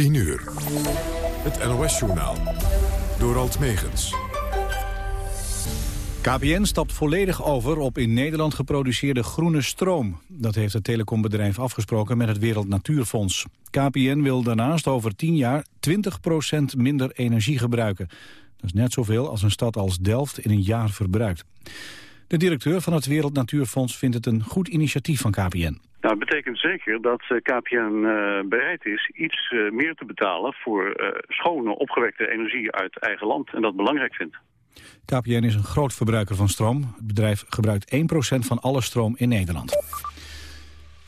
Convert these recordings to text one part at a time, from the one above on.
10 uur. Het NOS-journaal. Door Alt Megens. KPN stapt volledig over op in Nederland geproduceerde groene stroom. Dat heeft het telecombedrijf afgesproken met het Wereld Natuurfonds. KPN wil daarnaast over 10 jaar 20% minder energie gebruiken. Dat is net zoveel als een stad als Delft in een jaar verbruikt. De directeur van het Wereld Natuurfonds vindt het een goed initiatief van KPN. Nou, het betekent zeker dat eh, KPN uh, bereid is iets uh, meer te betalen voor schone, opgewekte energie uit eigen land en dat belangrijk vindt. KPN is een groot verbruiker van stroom. Het bedrijf gebruikt 1% van alle stroom in Nederland.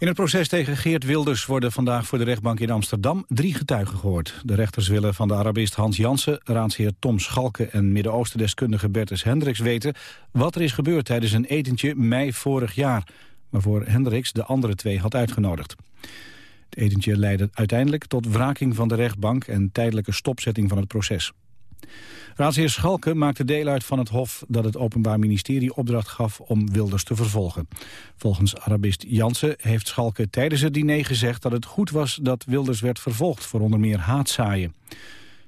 In het proces tegen Geert Wilders worden vandaag voor de rechtbank in Amsterdam drie getuigen gehoord. De rechters willen van de Arabist Hans Jansen, raadsheer Tom Schalke en Midden-Oosten-deskundige Bertus Hendricks weten wat er is gebeurd tijdens een etentje mei vorig jaar, waarvoor Hendricks de andere twee had uitgenodigd. Het etentje leidde uiteindelijk tot wraking van de rechtbank en tijdelijke stopzetting van het proces. Raadsheer Schalke maakte deel uit van het Hof dat het Openbaar Ministerie opdracht gaf om Wilders te vervolgen. Volgens Arabist Jansen heeft Schalke tijdens het diner gezegd dat het goed was dat Wilders werd vervolgd voor onder meer haatzaaien.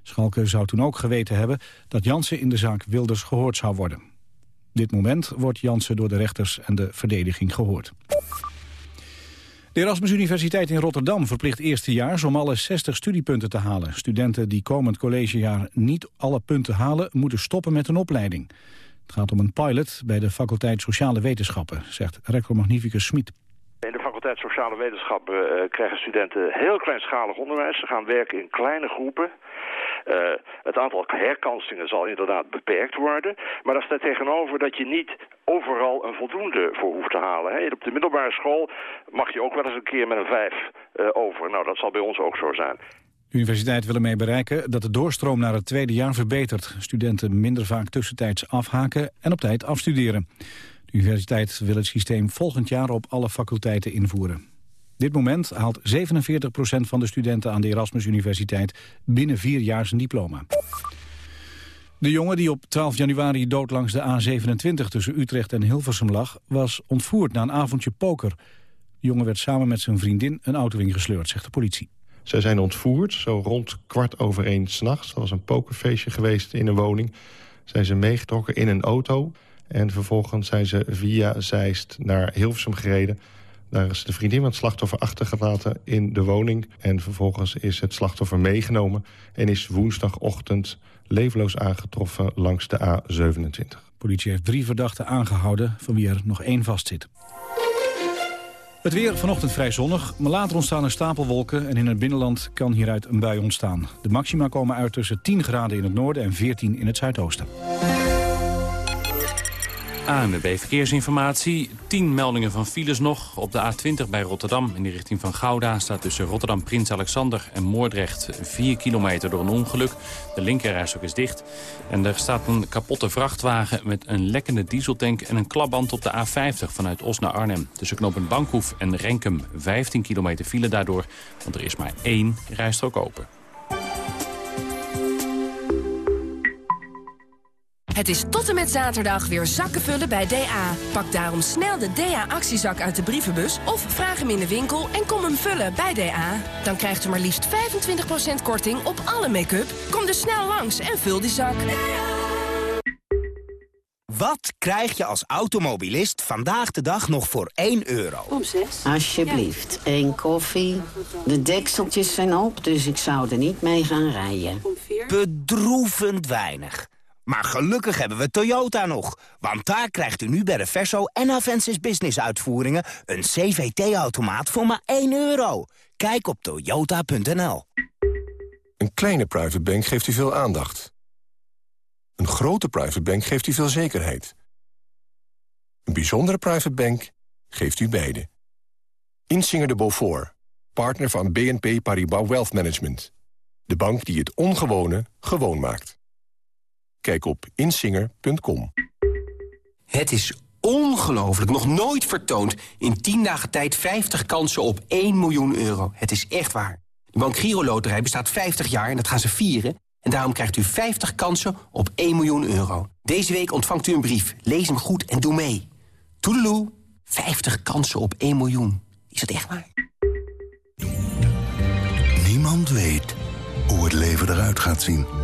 Schalke zou toen ook geweten hebben dat Jansen in de zaak Wilders gehoord zou worden. Dit moment wordt Jansen door de rechters en de verdediging gehoord. De Erasmus Universiteit in Rotterdam verplicht eerstejaars om alle 60 studiepunten te halen. Studenten die komend collegejaar niet alle punten halen, moeten stoppen met een opleiding. Het gaat om een pilot bij de faculteit Sociale Wetenschappen, zegt rector Magnificus Smit. In de faculteit Sociale Wetenschappen uh, krijgen studenten heel kleinschalig onderwijs. Ze gaan werken in kleine groepen. Uh, het aantal herkansingen zal inderdaad beperkt worden. Maar daar staat tegenover dat je niet overal een voldoende voor hoeft te halen. Hè. Op de middelbare school mag je ook wel eens een keer met een vijf uh, over. Nou, dat zal bij ons ook zo zijn. De universiteit wil ermee bereiken dat de doorstroom naar het tweede jaar verbetert. Studenten minder vaak tussentijds afhaken en op tijd afstuderen. De universiteit wil het systeem volgend jaar op alle faculteiten invoeren. Dit moment haalt 47% van de studenten aan de Erasmus Universiteit binnen vier jaar zijn diploma. De jongen die op 12 januari dood langs de A27 tussen Utrecht en Hilversum lag... was ontvoerd na een avondje poker. De jongen werd samen met zijn vriendin een auto ingesleurd, zegt de politie. Zij zijn ontvoerd, zo rond kwart over één s'nachts. Er was een pokerfeestje geweest in een woning. Zijn ze meegetrokken in een auto. En vervolgens zijn ze via Zeist naar Hilversum gereden. Daar is de vriendin van het slachtoffer achtergelaten in de woning. En vervolgens is het slachtoffer meegenomen... en is woensdagochtend levenloos aangetroffen langs de A27. De politie heeft drie verdachten aangehouden... van wie er nog één vastzit. Het weer vanochtend vrij zonnig, maar later ontstaan er stapelwolken... en in het binnenland kan hieruit een bui ontstaan. De maxima komen uit tussen 10 graden in het noorden en 14 in het zuidoosten. ANWB Verkeersinformatie. 10 meldingen van files nog. Op de A20 bij Rotterdam in de richting van Gouda... staat tussen Rotterdam Prins Alexander en Moordrecht 4 kilometer door een ongeluk. De linkerrijstok is dicht. En er staat een kapotte vrachtwagen met een lekkende dieseltank... en een klapband op de A50 vanuit Os naar Arnhem. Tussen knopen Bankhoef en Renkum 15 kilometer file daardoor... want er is maar één rijstrook open. Het is tot en met zaterdag weer zakken vullen bij DA. Pak daarom snel de DA-actiezak uit de brievenbus... of vraag hem in de winkel en kom hem vullen bij DA. Dan krijgt u maar liefst 25% korting op alle make-up. Kom dus snel langs en vul die zak. Wat krijg je als automobilist vandaag de dag nog voor 1 euro? Om 6. Alsjeblieft, één koffie. De dekseltjes zijn op, dus ik zou er niet mee gaan rijden. Bedroevend weinig. Maar gelukkig hebben we Toyota nog. Want daar krijgt u nu bij de Verso en Avensis Business uitvoeringen... een CVT-automaat voor maar 1 euro. Kijk op toyota.nl. Een kleine private bank geeft u veel aandacht. Een grote private bank geeft u veel zekerheid. Een bijzondere private bank geeft u beide. Insinger de Beaufort, partner van BNP Paribas Wealth Management. De bank die het ongewone gewoon maakt. Kijk op insinger.com. Het is ongelooflijk, nog nooit vertoond. In 10 dagen tijd 50 kansen op 1 miljoen euro. Het is echt waar. De Bank Giro Loterij bestaat 50 jaar en dat gaan ze vieren. En daarom krijgt u 50 kansen op 1 miljoen euro. Deze week ontvangt u een brief. Lees hem goed en doe mee. Toedeloe, 50 kansen op 1 miljoen. Is dat echt waar? Niemand weet hoe het leven eruit gaat zien.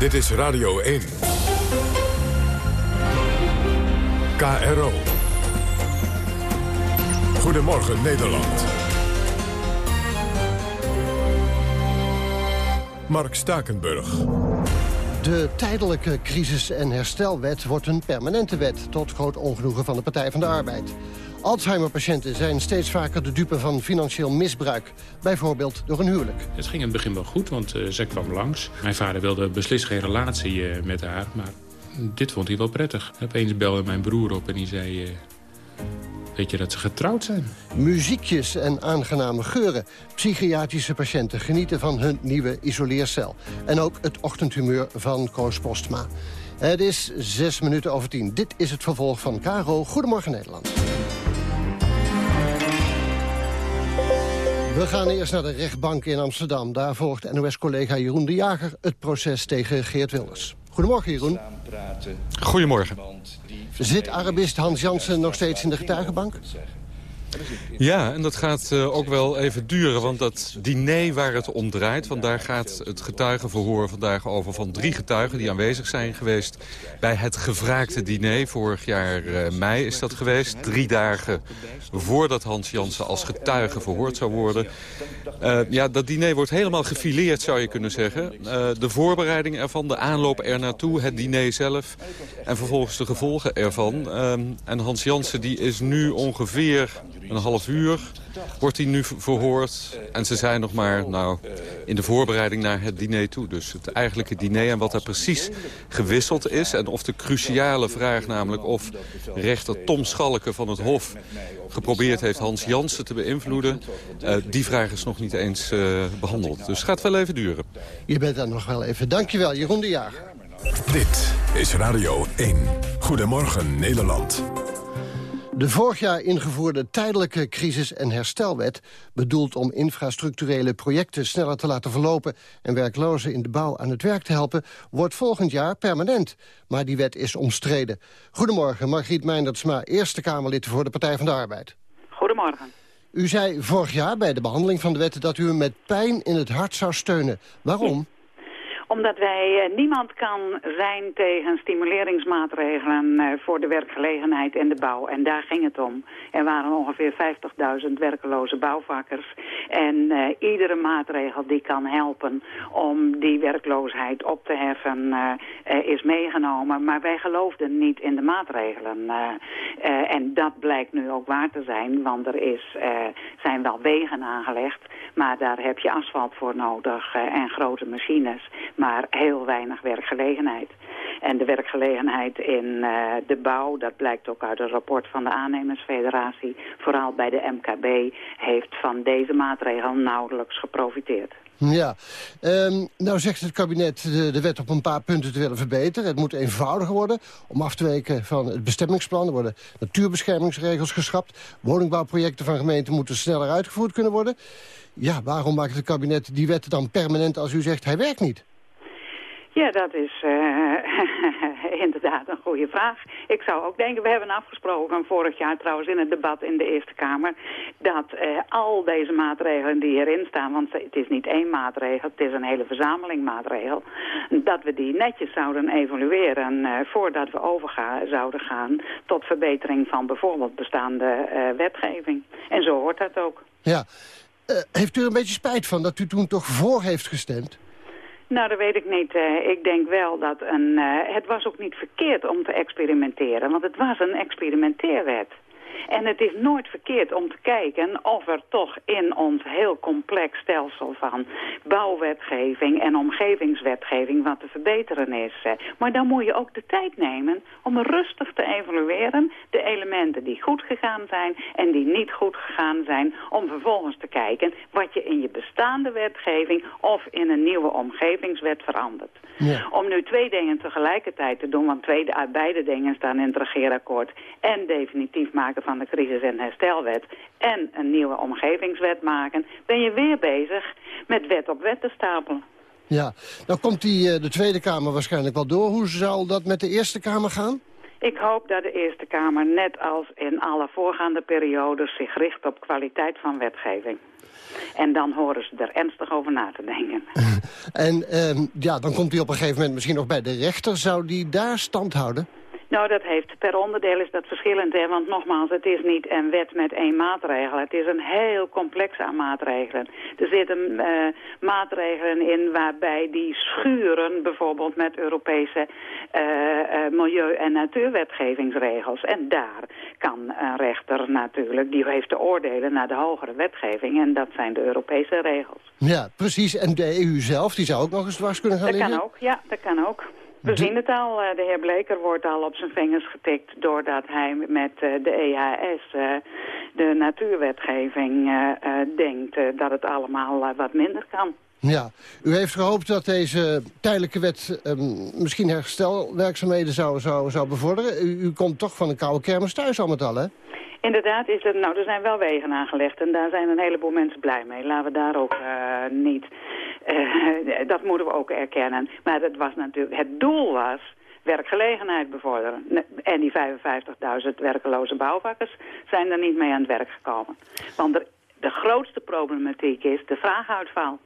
Dit is Radio 1. KRO. Goedemorgen Nederland. Mark Stakenburg. De tijdelijke crisis- en herstelwet wordt een permanente wet... tot groot ongenoegen van de Partij van de Arbeid. Alzheimer-patiënten zijn steeds vaker de dupe van financieel misbruik. Bijvoorbeeld door een huwelijk. Het ging in het begin wel goed, want uh, zij kwam langs. Mijn vader wilde beslist geen relatie uh, met haar, maar dit vond hij wel prettig. Opeens belde mijn broer op en die zei... Uh, weet je dat ze getrouwd zijn? Muziekjes en aangename geuren. Psychiatrische patiënten genieten van hun nieuwe isoleercel. En ook het ochtendhumeur van Koos Postma. Het is zes minuten over tien. Dit is het vervolg van Caro. Goedemorgen Nederland. We gaan eerst naar de rechtbank in Amsterdam. Daar volgt NOS-collega Jeroen de Jager het proces tegen Geert Wilders. Goedemorgen, Jeroen. Goedemorgen. Zit Arabist Hans Jansen nog steeds in de getuigenbank? Ja, en dat gaat uh, ook wel even duren, want dat diner waar het om draait... want daar gaat het getuigenverhoor vandaag over van drie getuigen... die aanwezig zijn geweest bij het gevraagde diner. Vorig jaar uh, mei is dat geweest. Drie dagen voordat Hans Jansen als getuige verhoord zou worden. Uh, ja, dat diner wordt helemaal gefileerd, zou je kunnen zeggen. de voorbereiding ervan, de aanloop er naartoe, het diner zelf... en vervolgens de gevolgen ervan. en Hans Jansen die is nu ongeveer een half uur wordt hij nu verhoord. En ze zijn nog maar nou, in de voorbereiding naar het diner toe. Dus het eigenlijke diner en wat er precies gewisseld is. En of de cruciale vraag namelijk of rechter Tom Schalke van het Hof... geprobeerd heeft Hans Jansen te beïnvloeden. Uh, die vraag is nog niet eens uh, behandeld. Dus het gaat wel even duren. Je bent er nog wel even. Dankjewel, Jeroen de Jager. Dit is Radio 1. Goedemorgen Nederland. De vorig jaar ingevoerde tijdelijke crisis- en herstelwet... bedoeld om infrastructurele projecten sneller te laten verlopen... en werklozen in de bouw aan het werk te helpen... wordt volgend jaar permanent. Maar die wet is omstreden. Goedemorgen, Margriet Meindertsma, Eerste Kamerlid voor de Partij van de Arbeid. Goedemorgen. U zei vorig jaar bij de behandeling van de wet... dat u hem met pijn in het hart zou steunen. Waarom? Omdat wij, uh, niemand kan zijn tegen stimuleringsmaatregelen uh, voor de werkgelegenheid en de bouw. En daar ging het om. Er waren ongeveer 50.000 werkeloze bouwvakkers. En uh, iedere maatregel die kan helpen om die werkloosheid op te heffen is meegenomen. Maar wij geloofden niet in de maatregelen. en dat blijkt nu ook waar te zijn, want er is, zijn wel wegen aangelegd. Maar daar heb je asfalt voor nodig en grote machines maar heel weinig werkgelegenheid. En de werkgelegenheid in uh, de bouw, dat blijkt ook uit een rapport van de aannemersfederatie, vooral bij de MKB, heeft van deze maatregel nauwelijks geprofiteerd. Ja, um, nou zegt het kabinet de, de, wet op een paar punten te willen verbeteren. Het moet eenvoudiger worden om af te weken van het bestemmingsplan. Er worden natuurbeschermingsregels geschrapt. Woningbouwprojecten van gemeenten moeten sneller uitgevoerd kunnen worden. Ja, waarom maakt het kabinet die wet dan permanent als u zegt hij werkt niet? Ja, dat is uh, inderdaad een goede vraag. Ik zou ook denken, we hebben afgesproken vorig jaar trouwens in het debat in de Eerste Kamer... dat uh, al deze maatregelen die hierin staan, want het is niet één maatregel... het is een hele verzameling maatregel... dat we die netjes zouden evalueren uh, voordat we over zouden gaan... tot verbetering van bijvoorbeeld bestaande wetgeving. En zo hoort dat ook. Ja. heeft u er een beetje spijt van dat u toen toch voor heeft gestemd? Nou, dat weet ik niet. Uh, ik denk wel dat een... Uh, het was ook niet verkeerd om te experimenteren, want het was een experimenteerwet. En het is nooit verkeerd om te kijken of er toch in ons heel complex stelsel van bouwwetgeving en omgevingswetgeving wat te verbeteren is. Maar dan moet je ook de tijd nemen om rustig te evalueren de elementen die goed gegaan zijn en die niet goed gegaan zijn. Om vervolgens te kijken wat je in je bestaande wetgeving of in een nieuwe omgevingswet verandert. Ja. Om nu twee dingen tegelijkertijd te doen, want twee, beide dingen staan in het regeerakkoord. En definitief maken van de crisis- en herstelwet en een nieuwe omgevingswet maken, ben je weer bezig met wet op wet te stapelen. Ja, dan komt die, eh, de Tweede Kamer waarschijnlijk wel door. Hoe zal dat met de Eerste Kamer gaan? Ik hoop dat de Eerste Kamer, net als in alle voorgaande periodes... zich richt op kwaliteit van wetgeving. En dan horen ze er ernstig over na te denken. en uh, ja, dan komt hij op een gegeven moment misschien nog bij de rechter. Zou die daar stand houden? Nou, dat heeft per onderdeel is dat verschillend. Hè? Want nogmaals, het is niet een wet met één maatregel. Het is een heel complex aan maatregelen. Er zitten uh, maatregelen in waarbij die schuren bijvoorbeeld met Europese uh, uh, milieu- en natuurwetgevingsregels. En daar kan een rechter natuurlijk, die heeft te oordelen naar de hogere wetgeving. En dat zijn de Europese regels. Ja, precies. En de EU zelf, die zou ook nog eens dwars kunnen gaan dat liggen? Dat kan ook, ja, dat kan ook. We zien het al, eh, de heer Bleker wordt al op zijn vingers getikt... doordat hij met eh, de EHS, eh, de natuurwetgeving, denkt dat het allemaal wat minder kan. Ja, u heeft gehoopt dat deze tijdelijke wet um, misschien herstelwerkzaamheden zou, zou, zou bevorderen. U, u, komt toch van een koude kermis thuis al met al, hè? Inderdaad, is er, nou, er zijn wel wegen aangelegd en daar zijn een heleboel mensen blij mee. Laten we daar ook uh, niet... Uh, dat moeten we ook erkennen. Maar het, was natuurlijk, het doel was werkgelegenheid bevorderen. En die 55.000 werkeloze bouwvakkers zijn er niet mee aan het werk gekomen. Want de grootste problematiek is de vraaguitval.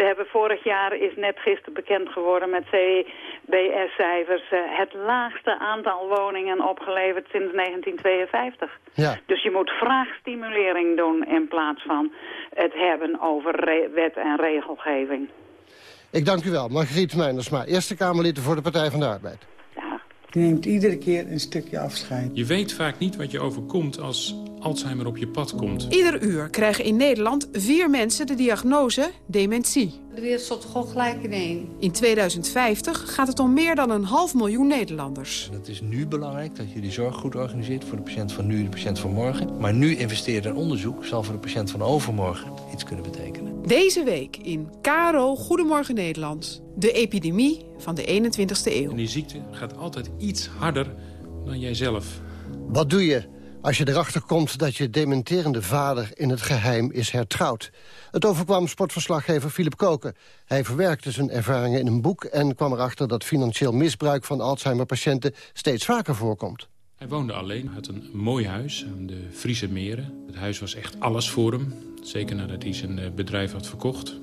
We hebben vorig jaar, is net gisteren bekend geworden met CBS-cijfers... Uh, het laagste aantal woningen opgeleverd sinds 1952. Ja. Dus je moet vraagstimulering doen in plaats van het hebben over wet en regelgeving. Ik dank u wel, Margriet Meinersma, Eerste Kamerlid voor de Partij van de Arbeid. Je neemt iedere keer een stukje afscheid. Je weet vaak niet wat je overkomt als Alzheimer op je pad komt. Ieder uur krijgen in Nederland vier mensen de diagnose dementie. De wereld gewoon gelijk in één. In 2050 gaat het om meer dan een half miljoen Nederlanders. Het is nu belangrijk dat je die zorg goed organiseert voor de patiënt van nu en de patiënt van morgen. Maar nu investeren in onderzoek zal voor de patiënt van overmorgen iets kunnen betekenen. Deze week in KRO Goedemorgen Nederland. De epidemie van de 21ste eeuw. En die ziekte gaat altijd iets harder dan jijzelf. Wat doe je als je erachter komt dat je dementerende vader in het geheim is hertrouwd? Het overkwam sportverslaggever Philip Koken. Hij verwerkte zijn ervaringen in een boek en kwam erachter dat financieel misbruik van Alzheimer-patiënten steeds vaker voorkomt. Hij woonde alleen, had een mooi huis aan de Friese meren. Het huis was echt alles voor hem, zeker nadat hij zijn bedrijf had verkocht.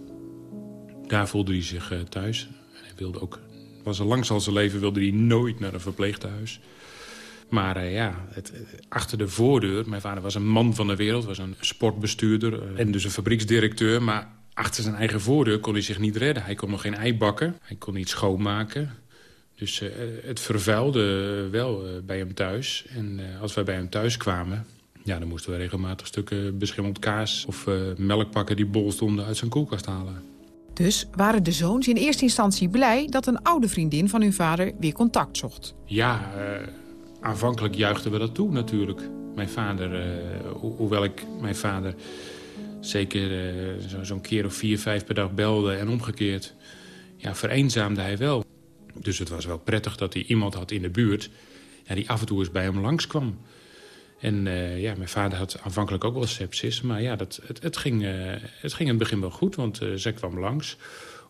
Daar voelde hij zich thuis. Hij wilde ook, was al langs al zijn leven wilde hij nooit naar een verpleeghuis. Maar uh, ja, het, achter de voordeur... Mijn vader was een man van de wereld, was een sportbestuurder... Uh, en dus een fabrieksdirecteur. Maar achter zijn eigen voordeur kon hij zich niet redden. Hij kon nog geen ei bakken, hij kon niet schoonmaken. Dus uh, het vervuilde wel bij hem thuis. En als wij bij hem thuis kwamen... Ja, dan moesten we regelmatig stukken beschimmeld kaas... of melkpakken die bol stonden uit zijn koelkast halen. Dus waren de zoons in eerste instantie blij... dat een oude vriendin van hun vader weer contact zocht. Ja, aanvankelijk juichten we dat toe natuurlijk. Mijn vader, ho hoewel ik mijn vader zeker uh, zo'n zo keer of vier, vijf per dag belde en omgekeerd... ja, vereenzaamde hij wel. Dus het was wel prettig dat hij iemand had in de buurt... Ja, die af en toe eens bij hem langskwam. En uh, ja, mijn vader had aanvankelijk ook wel sepsis. Maar ja, dat, het, het, ging, het ging in het begin wel goed, want zij kwam langs...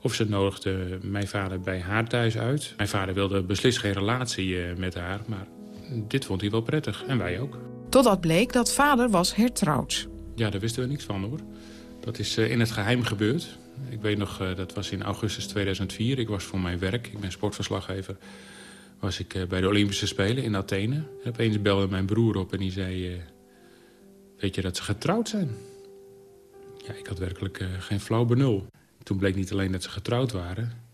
Of ze nodigde mijn vader bij haar thuis uit. Mijn vader wilde beslist geen relatie met haar, maar dit vond hij wel prettig. En wij ook. Totdat bleek dat vader was hertrouwd. Ja, daar wisten we niks van hoor. Dat is uh, in het geheim gebeurd. Ik weet nog, uh, dat was in augustus 2004. Ik was voor mijn werk, ik ben sportverslaggever... was ik uh, bij de Olympische Spelen in Athene. En opeens belde mijn broer op en die zei... weet je dat ze getrouwd zijn? Ja, ik had werkelijk geen flauw benul. Toen bleek niet alleen dat ze getrouwd waren...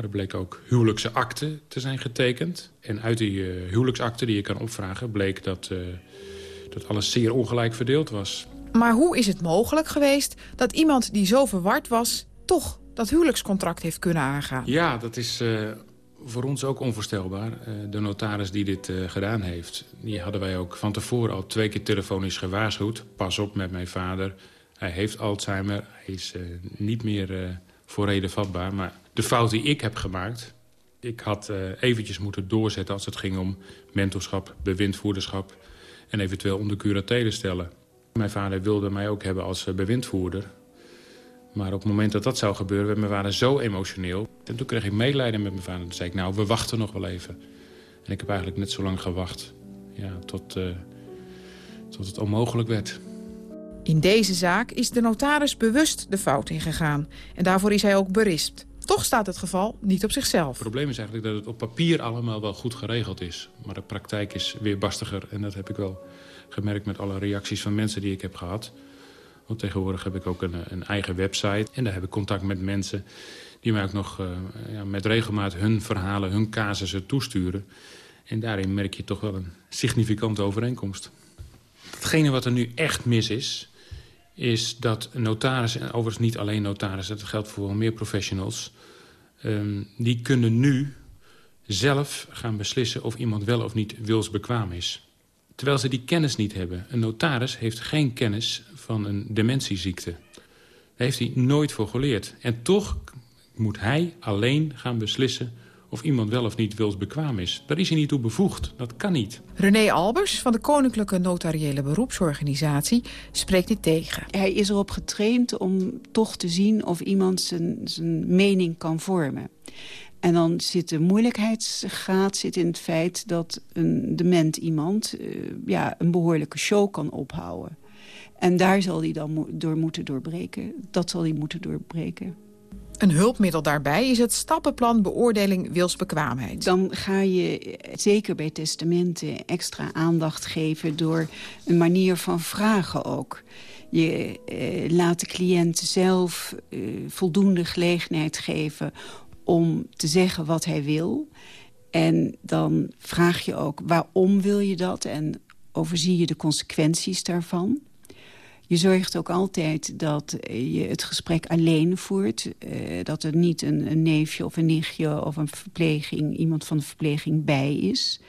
Maar er bleek ook huwelijkse akte te zijn getekend. En uit die uh, huwelijksakte die je kan opvragen... bleek dat, uh, dat alles zeer ongelijk verdeeld was. Maar hoe is het mogelijk geweest dat iemand die zo verward was... toch dat huwelijkscontract heeft kunnen aangaan? Ja, dat is uh, voor ons ook onvoorstelbaar. de notaris die dit gedaan heeft... die hadden wij ook van tevoren al twee keer telefonisch gewaarschuwd. Pas op met mijn vader. Hij heeft Alzheimer. Hij is niet meer voor reden vatbaar. Maar de fout die ik heb gemaakt... ik had uh, eventjes moeten doorzetten als het ging om mentorschap, bewindvoerderschap... en eventueel onder curatele stellen. Mijn vader wilde mij ook hebben als uh, bewindvoerder. Maar op het moment dat dat zou gebeuren, we waren zo emotioneel. En toen kreeg ik medelijden met mijn vader. Toen zei ik, nou, we wachten nog wel even. En ik heb eigenlijk net zo lang gewacht. Ja, tot, uh, tot het onmogelijk werd. In deze zaak is de notaris bewust de fout ingegaan. En daarvoor is hij ook berispt. Toch staat het geval niet op zichzelf. Het probleem is eigenlijk dat het op papier allemaal wel goed geregeld is. Maar de praktijk is weer barstiger. En dat heb ik wel gemerkt met alle reacties van mensen die ik heb gehad. Want tegenwoordig heb ik ook een, een eigen website. En daar heb ik contact met mensen die mij ook nog uh, ja, met regelmaat hun verhalen, hun casussen toesturen. En daarin merk je toch wel een significante overeenkomst. Hetgene wat er nu echt mis is, is dat notarissen, en overigens niet alleen notarissen... dat geldt voor meer professionals... Um, die kunnen nu zelf gaan beslissen of iemand wel of niet wilsbekwaam is. Terwijl ze die kennis niet hebben. Een notaris heeft geen kennis van een dementieziekte. Daar heeft hij nooit voor geleerd. En toch moet hij alleen gaan beslissen of iemand wel of niet wilsbekwaam is. Daar is hij niet toe bevoegd. Dat kan niet. René Albers van de Koninklijke Notariële Beroepsorganisatie spreekt dit tegen. Hij is erop getraind om toch te zien of iemand zijn, zijn mening kan vormen. En dan zit de moeilijkheidsgraad zit in het feit dat een dement iemand uh, ja, een behoorlijke show kan ophouden. En daar zal hij dan mo door moeten doorbreken. Dat zal hij moeten doorbreken. Een hulpmiddel daarbij is het stappenplan beoordeling wilsbekwaamheid. Dan ga je zeker bij testamenten extra aandacht geven... door een manier van vragen ook. Je eh, laat de cliënt zelf eh, voldoende gelegenheid geven om te zeggen wat hij wil. En dan vraag je ook waarom wil je dat en overzie je de consequenties daarvan. Je zorgt ook altijd dat je het gesprek alleen voert. Uh, dat er niet een, een, neefje of een nichtje of een verpleging, iemand van de verpleging bij is.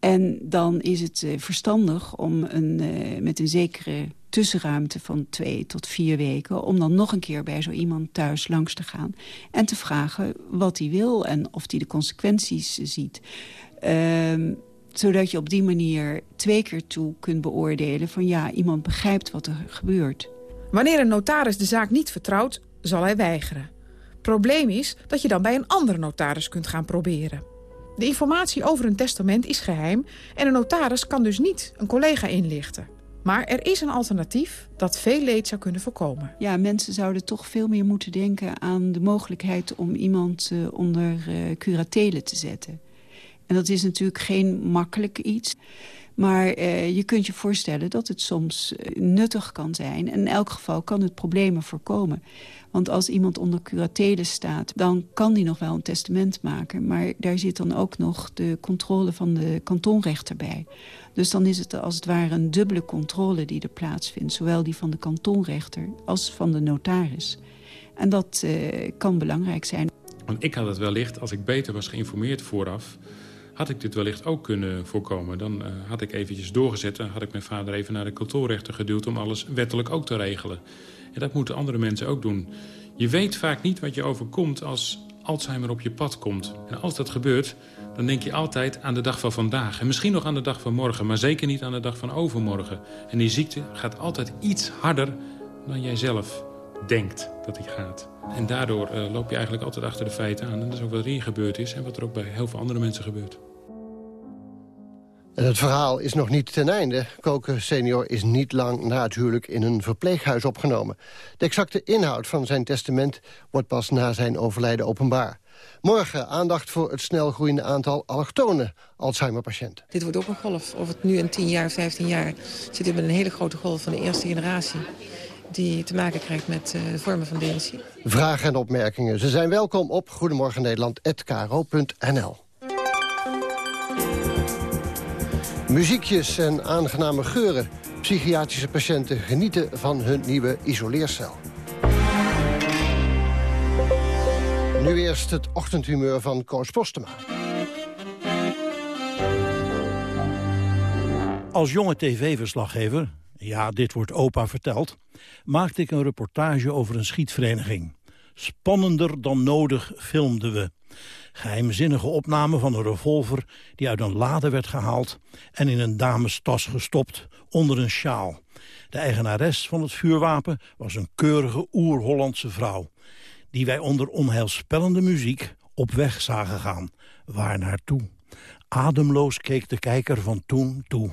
En dan is het uh, verstandig om een, uh, met een zekere tussenruimte van twee tot vier weken... om dan nog een keer bij zo iemand thuis langs te gaan... en te vragen wat hij wil en of hij de consequenties ziet. Uh, zodat je op die manier twee keer toe kunt beoordelen... van ja, iemand begrijpt wat er gebeurt. Wanneer een notaris de zaak niet vertrouwt, zal hij weigeren. Probleem is dat je dan bij een andere notaris kunt gaan proberen. De informatie over een testament is geheim... en een notaris kan dus niet een collega inlichten. Maar er is een alternatief dat veel leed zou kunnen voorkomen. Ja, mensen zouden toch veel meer moeten denken aan de mogelijkheid... om iemand uh, onder uh, curatele te zetten. En dat is natuurlijk geen makkelijk iets. Maar uh, je kunt je voorstellen dat het soms nuttig kan zijn. En in elk geval kan het problemen voorkomen. Want als iemand onder curatele staat, dan kan die nog wel een testament maken. Maar daar zit dan ook nog de controle van de kantonrechter bij. Dus dan is het als het ware een dubbele controle die er plaatsvindt. Zowel die van de kantonrechter als van de notaris. En dat uh, kan belangrijk zijn. Want ik had het wellicht, als ik beter was geïnformeerd vooraf had ik dit wellicht ook kunnen voorkomen. Dan uh, had ik eventjes doorgezet en had ik mijn vader even naar de kantoorrechter geduwd... om alles wettelijk ook te regelen. En dat moeten andere mensen ook doen. Je weet vaak niet wat je overkomt als Alzheimer op je pad komt. En als dat gebeurt, dan denk je altijd aan de dag van vandaag. En misschien nog aan de dag van morgen, maar zeker niet aan de dag van overmorgen. En die ziekte gaat altijd iets harder dan jij zelf denkt dat hij gaat. En daardoor uh, loop je eigenlijk altijd achter de feiten aan. En dat is ook wat er hier gebeurd is en wat er ook bij heel veel andere mensen gebeurt. En het verhaal is nog niet ten einde. Koken senior is niet lang na het huwelijk in een verpleeghuis opgenomen. De exacte inhoud van zijn testament wordt pas na zijn overlijden openbaar. Morgen aandacht voor het snel groeiende aantal allochtone Alzheimer-patiënten. Dit wordt ook een golf. Of het nu een 10 jaar, 15 jaar... zitten we met een hele grote golf van de eerste generatie. Die te maken krijgt met uh, vormen van dementie. Vragen en opmerkingen. Ze zijn welkom op goedemorgennederland.nl. Muziekjes en aangename geuren. Psychiatrische patiënten genieten van hun nieuwe isoleercel. Nu eerst het ochtendhumeur van Koos Postema. Als jonge tv-verslaggever, ja, dit wordt opa verteld... maakte ik een reportage over een schietvereniging. Spannender dan nodig filmden we. Geheimzinnige opname van een revolver die uit een lade werd gehaald... en in een damestas gestopt onder een sjaal. De eigenares van het vuurwapen was een keurige oer-Hollandse vrouw... die wij onder onheilspellende muziek op weg zagen gaan. Waar naartoe? Ademloos keek de kijker van toen toe.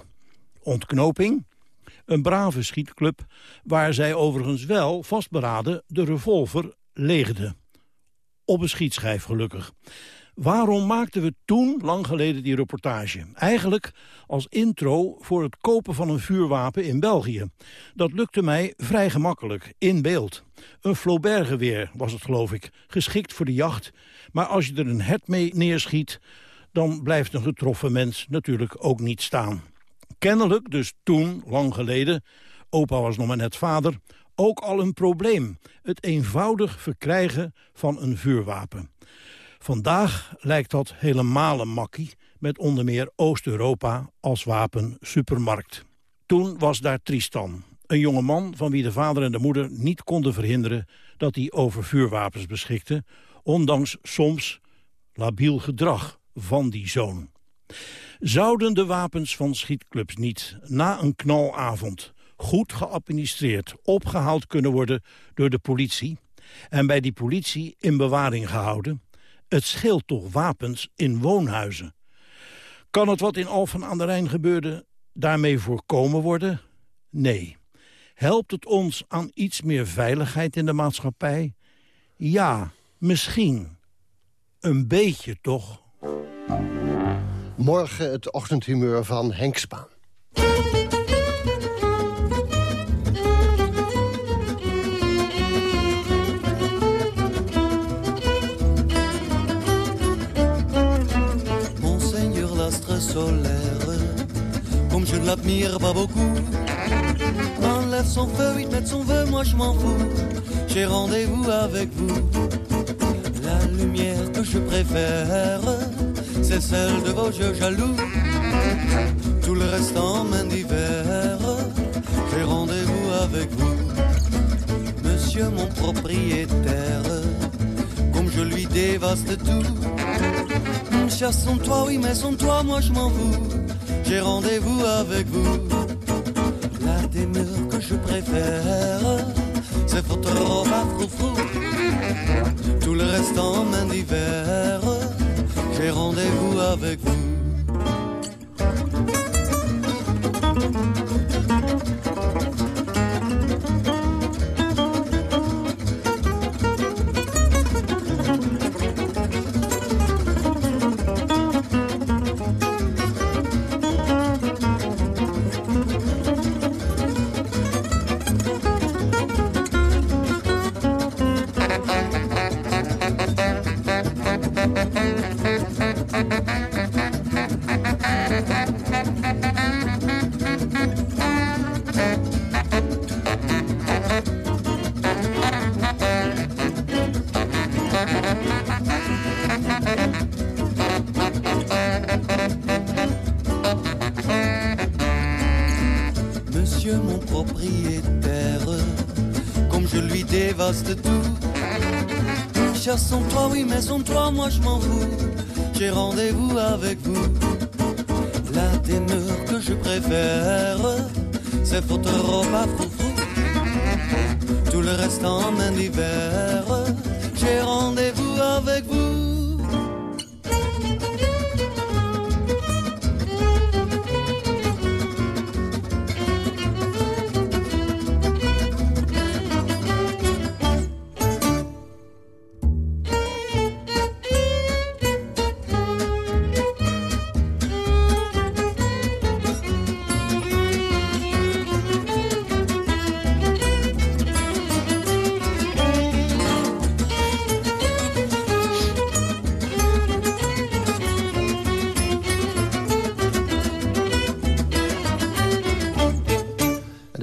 Ontknoping? Een brave schietclub waar zij overigens wel vastberaden de revolver leegde. Op een schietschijf gelukkig. Waarom maakten we toen, lang geleden, die reportage? Eigenlijk als intro voor het kopen van een vuurwapen in België. Dat lukte mij vrij gemakkelijk, in beeld. Een Flaubert-geweer was het, geloof ik, geschikt voor de jacht. Maar als je er een hert mee neerschiet, dan blijft een getroffen mens natuurlijk ook niet staan. Kennelijk, dus toen, lang geleden, opa was nog maar net vader, ook al een probleem. Het eenvoudig verkrijgen van een vuurwapen. Vandaag lijkt dat helemaal een makkie, met onder meer Oost-Europa als wapen supermarkt. Toen was daar Tristan, een jonge man van wie de vader en de moeder niet konden verhinderen dat hij over vuurwapens beschikte, ondanks soms labiel gedrag van die zoon. Zouden de wapens van schietclubs niet, na een knalavond, goed geadministreerd, opgehaald kunnen worden door de politie en bij die politie in bewaring gehouden? Het scheelt toch wapens in woonhuizen. Kan het wat in Alphen aan de Rijn gebeurde daarmee voorkomen worden? Nee. Helpt het ons aan iets meer veiligheid in de maatschappij? Ja, misschien. Een beetje toch? Morgen het ochtendhumeur van Henk Spaan. Monseigneur l'astre solaire, comme je ne l'admire pas beaucoup, enlève son feu, il met son vœu, moi je m'en fous. J'ai rendez-vous avec vous. La lumière que je préfère c'est celle de vos yeux jaloux. Tout le reste en main d'hiver, j'ai rendez-vous avec vous. Monsieur mon propriétaire, comme je lui dévaste tout. Son toit, oui, mais son toit, moi je m'en fous. J'ai rendez-vous avec vous. La démure que je préfère, c'est votre robe à. Tout le reste en main d'hiver j'ai rendez-vous avec vous. Son toit, oui, mais son toit, moi je m'en fous. J'ai rendez-vous avec vous. La démure que je préfère, c'est votre robe à foufou. Tout le reste en main d'hiver, j'ai rendez-vous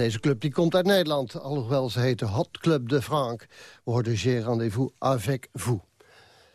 Deze club die komt uit Nederland, alhoewel ze heet Hot Club de Franc. We hoorden J'ai rendez-vous avec vous.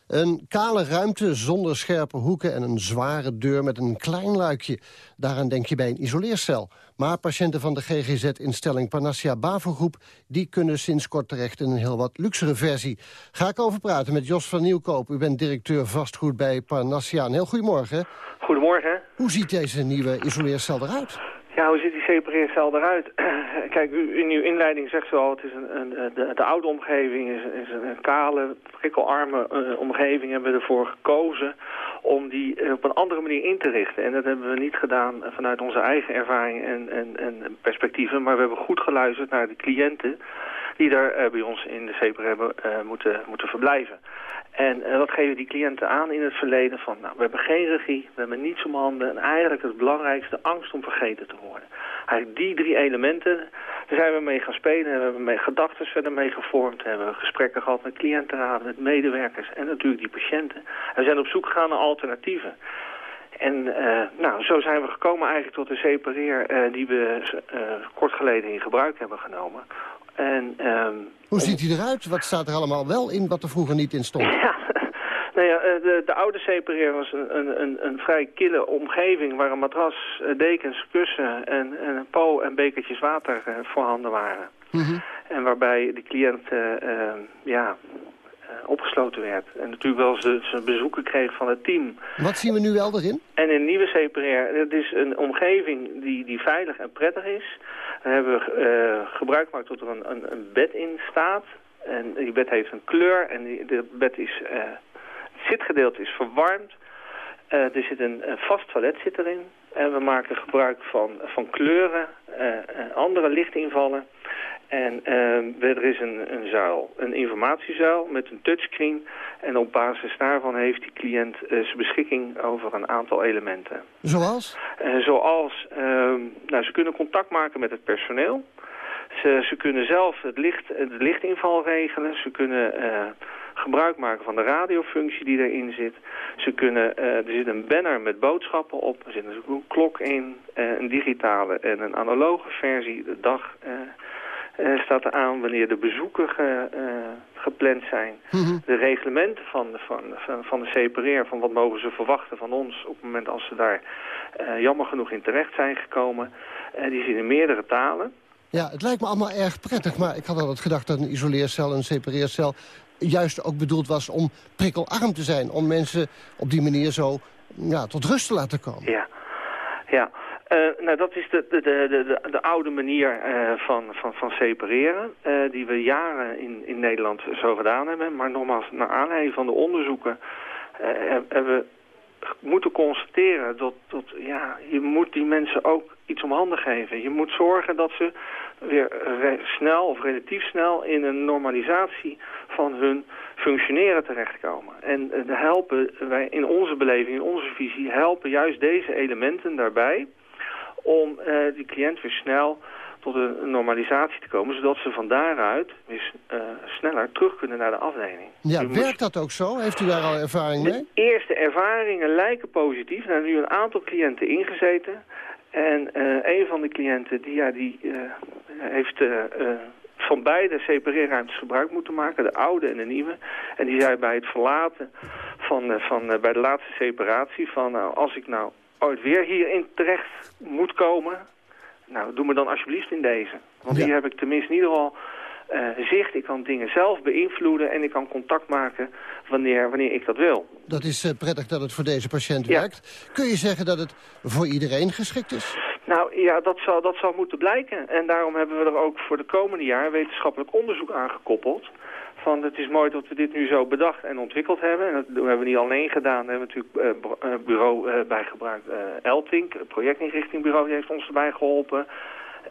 Een kale ruimte zonder scherpe hoeken en een zware deur met een klein luikje. Daaraan denk je bij een isoleercel. Maar patiënten van de GGZ-instelling Panacea Bavelgroep... die kunnen sinds kort terecht in een heel wat luxere versie. Ga ik over praten met Jos van Nieuwkoop. U bent directeur vastgoed bij Panacea. Een heel goedemorgen. Goedemorgen. Hoe ziet deze nieuwe isoleercel eruit? Ja, hoe ziet die separeercel eruit? Kijk, u, in uw inleiding zegt u al, het is een, een, de, de oude omgeving is, is een, kale, prikkelarme uh, omgeving. Hebben we ervoor gekozen om die uh, op een andere manier in te richten. En dat hebben we niet gedaan vanuit onze eigen ervaring en, en, en perspectieven. Maar we hebben goed geluisterd naar de cliënten die daar bij ons in de CEPER hebben moeten, moeten verblijven. En uh, wat geven die cliënten aan in het verleden? Van, nou, we hebben geen regie, we hebben niets om handen. En eigenlijk het belangrijkste, angst om vergeten te worden. Eigenlijk die drie elementen, daar zijn we mee gaan spelen. Hebben we mee gedachten verder mee gevormd. Hebben we gesprekken gehad met cliëntenraden, met medewerkers en natuurlijk die patiënten. En we zijn op zoek gegaan naar alternatieven. En uh, nou, zo zijn we gekomen eigenlijk tot de separeer uh, die we uh, kort geleden in gebruik hebben genomen. En, um, Hoe ziet hij eruit? Wat staat er allemaal wel in wat er vroeger niet in stond? Ja, nou ja, de, de oude separeer was een, een, een vrij kille omgeving... waar een matras, dekens, kussen en, en een po en bekertjes water uh, voorhanden waren. Mm -hmm. En waarbij de cliënt uh, uh, ja, opgesloten werd. En natuurlijk wel zijn bezoeken kreeg van het team. Wat zien we nu wel erin? En in nieuwe CPR, het is een omgeving die, die veilig en prettig is. We hebben uh, gebruik gemaakt tot er een, een, een, bed in staat. En die bed heeft een kleur en die, bed is, uh, het zitgedeelte is verwarmd. Uh, er zit een, vast toilet zit erin. En we maken gebruik van, van kleuren, andere lichtinvallen. En uh, er is een, een zuil, een informatiezuil met een touchscreen. En op basis daarvan heeft die cliënt uh, zijn beschikking over een aantal elementen. Zoals? Uh, zoals, nou, ze kunnen contact maken met het personeel. Ze, ze kunnen zelf het licht, de lichtinval regelen. Ze kunnen gebruik maken van de radiofunctie die erin zit. Ze kunnen, er zit een banner met boodschappen op. Er zit een klok in, een digitale en een analoge versie. De dag... Uh, staat er aan wanneer de bezoeken ge, uh, gepland zijn. Mm -hmm. De reglementen van, van, van, van de separeer, van wat mogen ze verwachten van ons... op het moment als ze daar uh, jammer genoeg in terecht zijn gekomen... die zien in meerdere talen. Ja, het lijkt me allemaal erg prettig, maar ik had altijd gedacht dat een isoleercel, een separeercel... juist ook bedoeld was om prikkelarm te zijn. Om mensen op die manier zo ja, tot rust te laten komen. Ja, ja. Uh, nou, dat is de, de, de, de, de oude manier uh, van, van, van separeren, uh, die we jaren in, in Nederland zo gedaan hebben. Maar nogmaals, naar aanleiding van de onderzoeken hebben we moeten constateren dat, dat ja, je moet die mensen ook iets om handen geven. Je moet zorgen dat ze weer snel of relatief snel in een normalisatie van hun functioneren terechtkomen. En helpen wij in onze beleving, in onze visie, helpen juist deze elementen daarbij om uh, die cliënt weer snel tot een normalisatie te komen... zodat ze van daaruit weer uh, sneller terug kunnen naar de afdeling. Ja, u werkt dat ook zo? Heeft u daar al ervaring mee? De eerste ervaringen lijken positief. Er zijn nu een aantal cliënten ingezeten. En uh, een van de cliënten die, ja, die heeft van beide separeerruimtes gebruik moeten maken. De oude en de nieuwe. En die zei bij het verlaten van, van bij de laatste separatie van... Nou, als ik nou ooit weer hierin terecht moet komen... nou, doe me dan alsjeblieft in deze. Want ja. hier heb ik tenminste in ieder geval uh, zicht. Ik kan dingen zelf beïnvloeden en ik kan contact maken wanneer, wanneer ik dat wil. Dat is uh, prettig dat het voor deze patiënt ja. werkt. Kun je zeggen dat het voor iedereen geschikt is? Nou ja, dat zal, dat zal moeten blijken. En daarom hebben we er ook voor de komende jaar wetenschappelijk onderzoek aan gekoppeld van het is mooi dat we dit nu zo bedacht en ontwikkeld hebben. En dat hebben we niet alleen gedaan. Daar hebben we natuurlijk uh, bureau uh, bij gebruikt. Uh, het projectinrichtingbureau, die heeft ons erbij geholpen.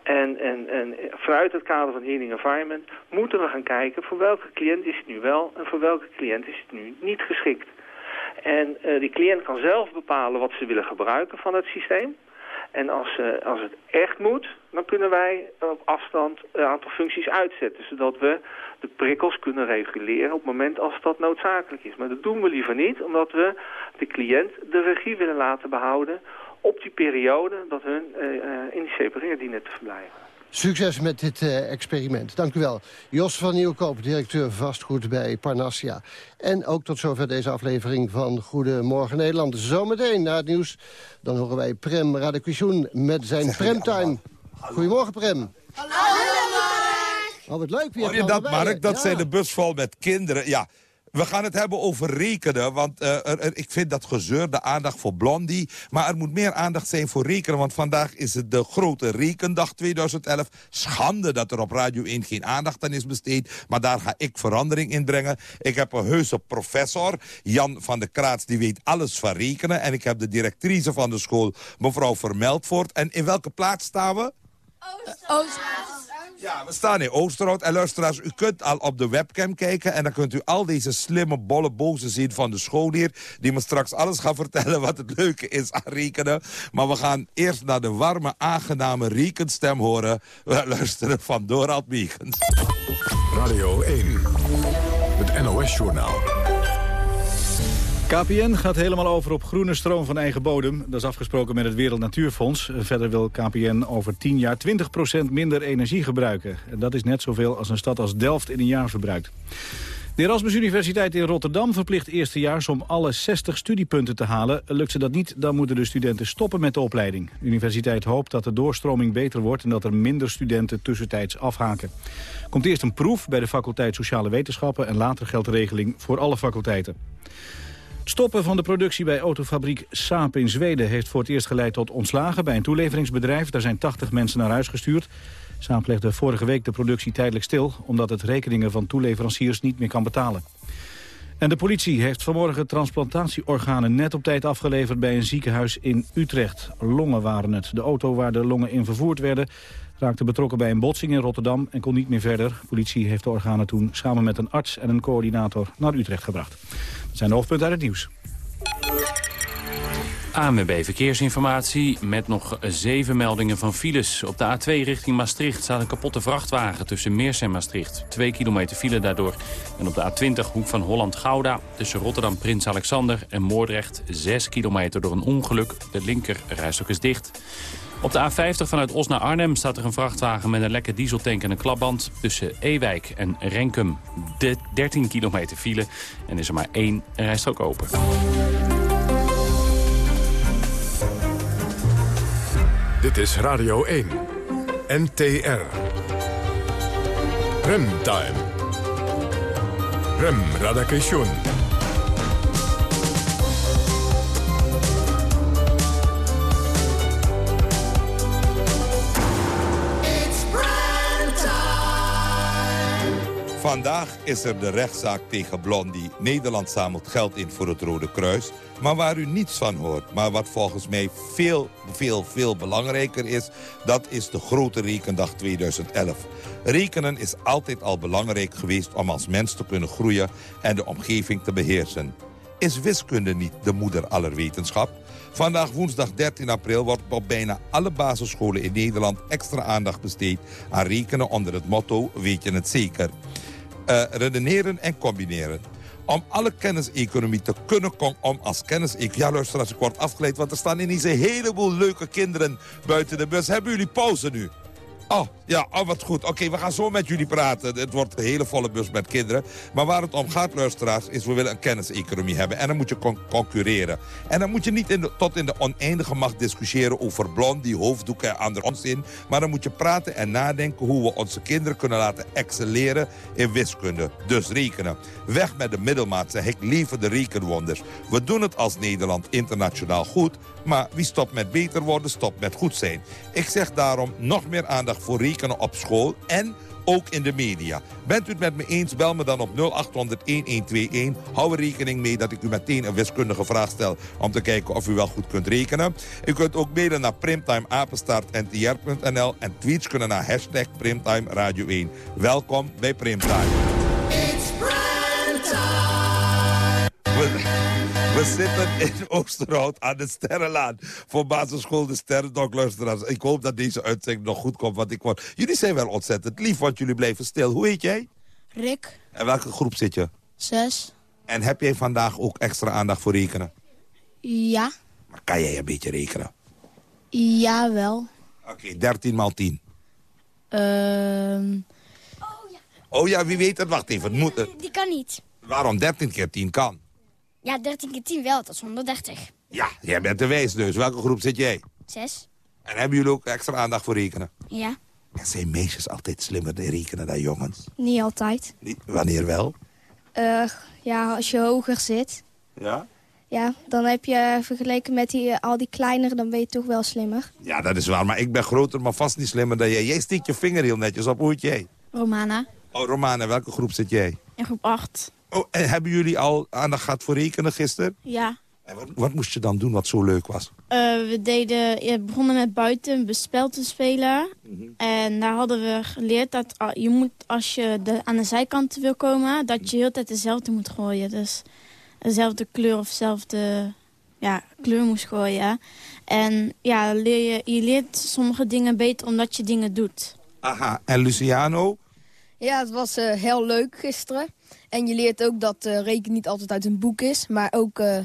En, en, en vanuit het kader van Healing Environment moeten we gaan kijken... voor welke cliënt is het nu wel en voor welke cliënt is het nu niet geschikt. En die cliënt kan zelf bepalen wat ze willen gebruiken van het systeem. En als, uh, als het echt moet, dan kunnen wij op afstand een aantal functies uitzetten. Zodat we de prikkels kunnen reguleren op het moment als dat noodzakelijk is. Maar dat doen we liever niet, omdat we de cliënt de regie willen laten behouden op die periode dat hun uh, in die dienen te verblijven. Succes met dit uh, experiment. Dank u wel. Jos van Nieuwkoop, directeur vastgoed bij Parnassia. En ook tot zover deze aflevering van Goedemorgen Nederland. Zometeen na het nieuws, dan horen wij Prem Radakishun met zijn Premtime. Goedemorgen Prem. Hallo. Oh, wat leuk. Hoor je dat, Mark? Dat zijn de bus vol met kinderen. Ja, we gaan het hebben over rekenen, want er, ik vind dat gezeur, de aandacht voor Blondie. Maar er moet meer aandacht zijn voor rekenen, want vandaag is het de grote rekendag 2011. Schande dat er op Radio 1 geen aandacht aan is besteed, maar daar ga ik verandering in brengen. Ik heb een heuse professor, Jan van de Kraats, die weet alles van rekenen. En ik heb de directrice van de school, mevrouw Vermeldvoort. En in welke plaats staan we? Oosterhout. Ja, we staan in Oosterhout. En luisteraars, u kunt al op de webcam kijken... en dan kunt u al deze slimme, bolle bozen zien van de scholier... die me straks alles gaan vertellen wat het leuke is aan rekenen. Maar we gaan eerst naar de warme, aangename rekenstem horen. We luisteren van Dorald Meegens. Radio 1, het NOS-journaal. KPN gaat helemaal over op groene stroom van eigen bodem. Dat is afgesproken met het Wereld Natuurfonds. Verder wil KPN over 10 jaar 20% minder energie gebruiken. En dat is net zoveel als een stad als Delft in een jaar verbruikt. De Erasmus Universiteit in Rotterdam verplicht eerstejaars om alle 60 studiepunten te halen. Lukt ze dat niet, dan moeten de studenten stoppen met de opleiding. De universiteit hoopt dat de doorstroming beter wordt en dat er minder studenten tussentijds afhaken. Komt eerst een proef bij de faculteit Sociale Wetenschappen en later geldt de regeling voor alle faculteiten. Stoppen van de productie bij autofabriek Saab in Zweden... heeft voor het eerst geleid tot ontslagen bij een toeleveringsbedrijf. Daar zijn 80 mensen naar huis gestuurd. Saab legde vorige week de productie tijdelijk stil... omdat het rekeningen van toeleveranciers niet meer kan betalen. En de politie heeft vanmorgen transplantatieorganen net op tijd afgeleverd bij een ziekenhuis in Utrecht. Longen waren het. De auto waar de longen in vervoerd werden raakte betrokken bij een botsing in Rotterdam en kon niet meer verder. De politie heeft de organen toen samen met een arts en een coördinator naar Utrecht gebracht. Zijn de hoofdpunten uit het nieuws. ANWB Verkeersinformatie met nog zeven meldingen van files. Op de A2 richting Maastricht staat een kapotte vrachtwagen tussen Meers en Maastricht. Twee kilometer file daardoor. En op de A20 hoek van Holland-Gouda tussen Rotterdam Prins Alexander en Moordrecht... zes kilometer door een ongeluk. De linker rijstok is dicht. Op de A50 vanuit Os Arnhem staat er een vrachtwagen met een lekke dieseltank en een klapband. Tussen Ewijk en Renkum de 13 kilometer file en is er maar één rijstrook open. Dit is Radio 1. NTR. Remtime. Rem Radakation. Vandaag is er de rechtszaak tegen Blondie. Nederland zamelt geld in voor het Rode Kruis. Maar waar u niets van hoort, maar wat volgens mij veel, veel, veel belangrijker is... dat is de grote rekendag 2011. Rekenen is altijd al belangrijk geweest om als mens te kunnen groeien... en de omgeving te beheersen. Is wiskunde niet de moeder aller wetenschap? Vandaag woensdag 13 april wordt op bijna alle basisscholen in Nederland extra aandacht besteed aan rekenen onder het motto Weet je het zeker? Uh, redeneren en combineren. Om alle kenniseconomie te kunnen om als kennis... Ja, luister, als ik word afgeleid, want er staan ineens een heleboel leuke kinderen buiten de bus. Hebben jullie pauze nu? Oh, ja, oh, wat goed. Oké, we gaan zo met jullie praten. Het wordt een hele volle bus met kinderen. Maar waar het om gaat, luisteraars, is we willen een kenniseconomie hebben. En dan moet je concurreren. En dan moet je niet in tot in de oneindige macht discussiëren over blondie, hoofddoeken en andere onzin. Maar dan moet je praten en nadenken hoe we onze kinderen kunnen laten excelleren in wiskunde. Dus rekenen. Weg met de middelmaat, zeg ik, leven de rekenwonders. We doen het als Nederland internationaal goed. Maar wie stopt met beter worden, stopt met goed zijn. Ik zeg daarom nog meer aandacht voor rekenen op school en ook in de media. Bent u het met me eens, bel me dan op 0800-1121. Hou er rekening mee dat ik u meteen een wiskundige vraag stel... om te kijken of u wel goed kunt rekenen. U kunt ook mailen naar primtimeapenstaartntr.nl... en tweets kunnen naar hashtag Primtime Radio 1. Welkom bij Primtime. We zitten in Oosterhout aan de Sterrenlaan. Voor basisschool de Sterrendok, luisteraars. Ik hoop dat deze uitzending nog goed komt. Want ik word... Jullie zijn wel ontzettend lief, want jullie blijven stil. Hoe heet jij? Rick. En welke groep zit je? Zes. En heb jij vandaag ook extra aandacht voor rekenen? Ja. Maar kan jij een beetje rekenen? Ja, wel. Oké, 13 maal 10. Ehm Oh ja, wie weet het? Wacht even. Het moet, die kan niet. waarom 13 keer 10 kan? Ja, 13 keer 10 wel, dat is 130. Ja, jij bent de wijs dus. Welke groep zit jij? 6. En hebben jullie ook extra aandacht voor rekenen? Ja. En zijn meisjes altijd slimmer in rekenen dan jongens? Niet altijd. Niet, wanneer wel? Eh, ja, als je hoger zit, Ja? ja, dan heb je vergeleken met die, al die kleinere, dan ben je toch wel slimmer. Ja, dat is waar. Maar ik ben groter, maar vast niet slimmer dan jij. Jij stiekt je vinger heel netjes op. Hoe heet jij? Romana. Oh, Romana, welke groep zit jij? In groep 8. Oh, en hebben jullie al aandacht gehad voor rekenen gisteren? Ja. En wat, wat moest je dan doen wat zo leuk was? Eh, we deden, je begonnen met buiten een spel te spelen. En daar hadden we geleerd dat je moet, als je de, aan de zijkant wil komen... dat je de hele tijd dezelfde moet gooien. Dus dezelfde kleur of dezelfde ja, kleur moest gooien. En ja, leer je, je leert sommige dingen beter omdat je dingen doet. Aha, en Luciano? Ja, het was eh, heel leuk gisteren. En je leert ook dat eh rekenen niet altijd uit een boek is, maar ook eh, eh,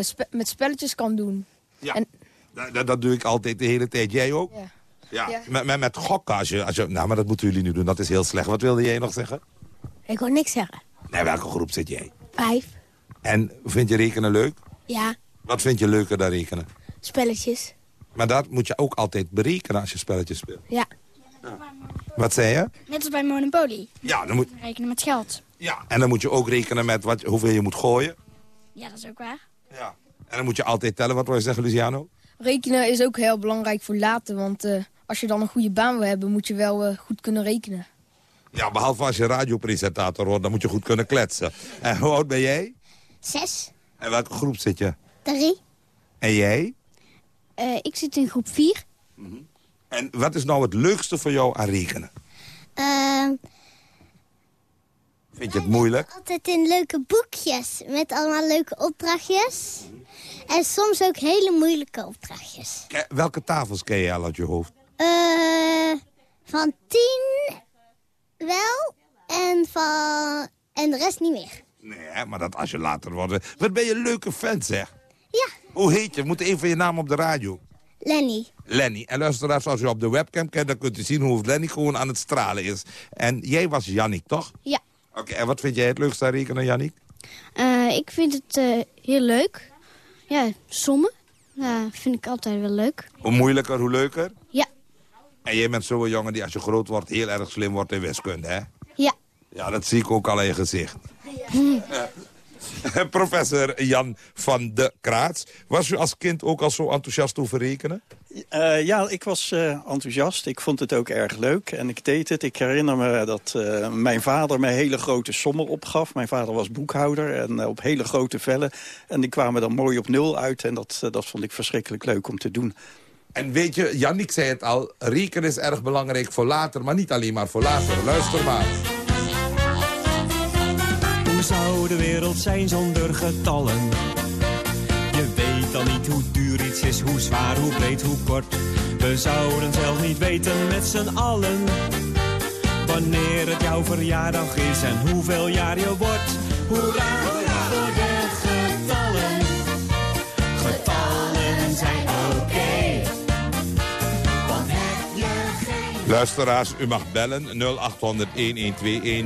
spe- met spelletjes kan doen. Ja, En, dat, dat- dat doe ik altijd de hele tijd. Jij ook? ja. Ja, Ja. Met, met, met gokken. Als je, als je, nou, maar dat moeten jullie nu doen. Dat is heel slecht. Wat wilde jij nog zeggen? Ik wil niks zeggen. Nee, welke groep zit jij? Vijf. En vind je rekenen leuk? Ja, Wat vind je leuker dan rekenen? spelletjes. Maar dat moet je ook altijd berekenen als je spelletjes speelt. Ja. Wat zei je? Net als bij Monopoly. Ja, dan moet, Rekenen met geld. Ja. En dan moet je ook rekenen met wat, hoeveel je moet gooien. Ja, dat is ook waar. En dan moet je altijd tellen. Wat wil je zeggen, Luciano? Rekenen is ook heel belangrijk voor later, want eh, als je dan een goede baan wil hebben, moet je wel eh, goed kunnen rekenen. Ja, behalve als je radiopresentator wordt, dan moet je goed kunnen kletsen. En hoe oud ben jij? Zes. En welke groep zit je? Drie. En jij? Eh, ik zit in groep vier. En wat is nou het leukste voor jou aan rekenen? Vind je het moeilijk? altijd in leuke boekjes met allemaal leuke opdrachtjes. En soms ook hele moeilijke opdrachtjes. Ke- Welke tafels ken je al uit je hoofd? Eh, van tien wel en, van, en de rest niet meer. Nee, maar dat als je later wordt... Wat ben je een leuke vent, zeg. Ja. Hoe heet je? Moet even je naam op de radio. Lenny. Lenny. En luisteraars, als u op de webcam kijkt... dan kunt u zien hoe Lenny gewoon aan het stralen is. En jij was Jannik, toch? Ja. Oké, en wat vind jij het leukste aan rekenen, Jannik? Eh, ik vind het eh, heel leuk. Ja, sommen. Ja, vind ik altijd wel leuk. Hoe moeilijker, hoe leuker? Ja. En jij bent zo'n jongen die als je groot wordt... heel erg slim wordt in wiskunde, hè? Ja. Ja, dat zie ik ook al in je gezicht. Professor Jan van de Kraats. Was u als kind ook al zo enthousiast over rekenen? Eh, ja, ik was eh, enthousiast. Ik vond het ook erg leuk en ik deed het. Ik herinner me dat eh, mijn vader me hele grote sommen opgaf. Mijn vader was boekhouder en op hele grote vellen. En die kwamen dan mooi op nul uit en dat, dat vond ik verschrikkelijk leuk om te doen. En weet je, Jannik zei het al, rekenen is erg belangrijk voor later, maar niet alleen maar voor later. Luister maar. Hoe zou de wereld zijn zonder getallen? Hoe duur iets is, hoe zwaar, hoe breed, hoe kort. We zouden zelf niet weten met z'n allen. Wanneer het jouw verjaardag is en hoeveel jaar je wordt. Hoera, voor de. Getallen Luisteraars, u mag bellen 0800-1121,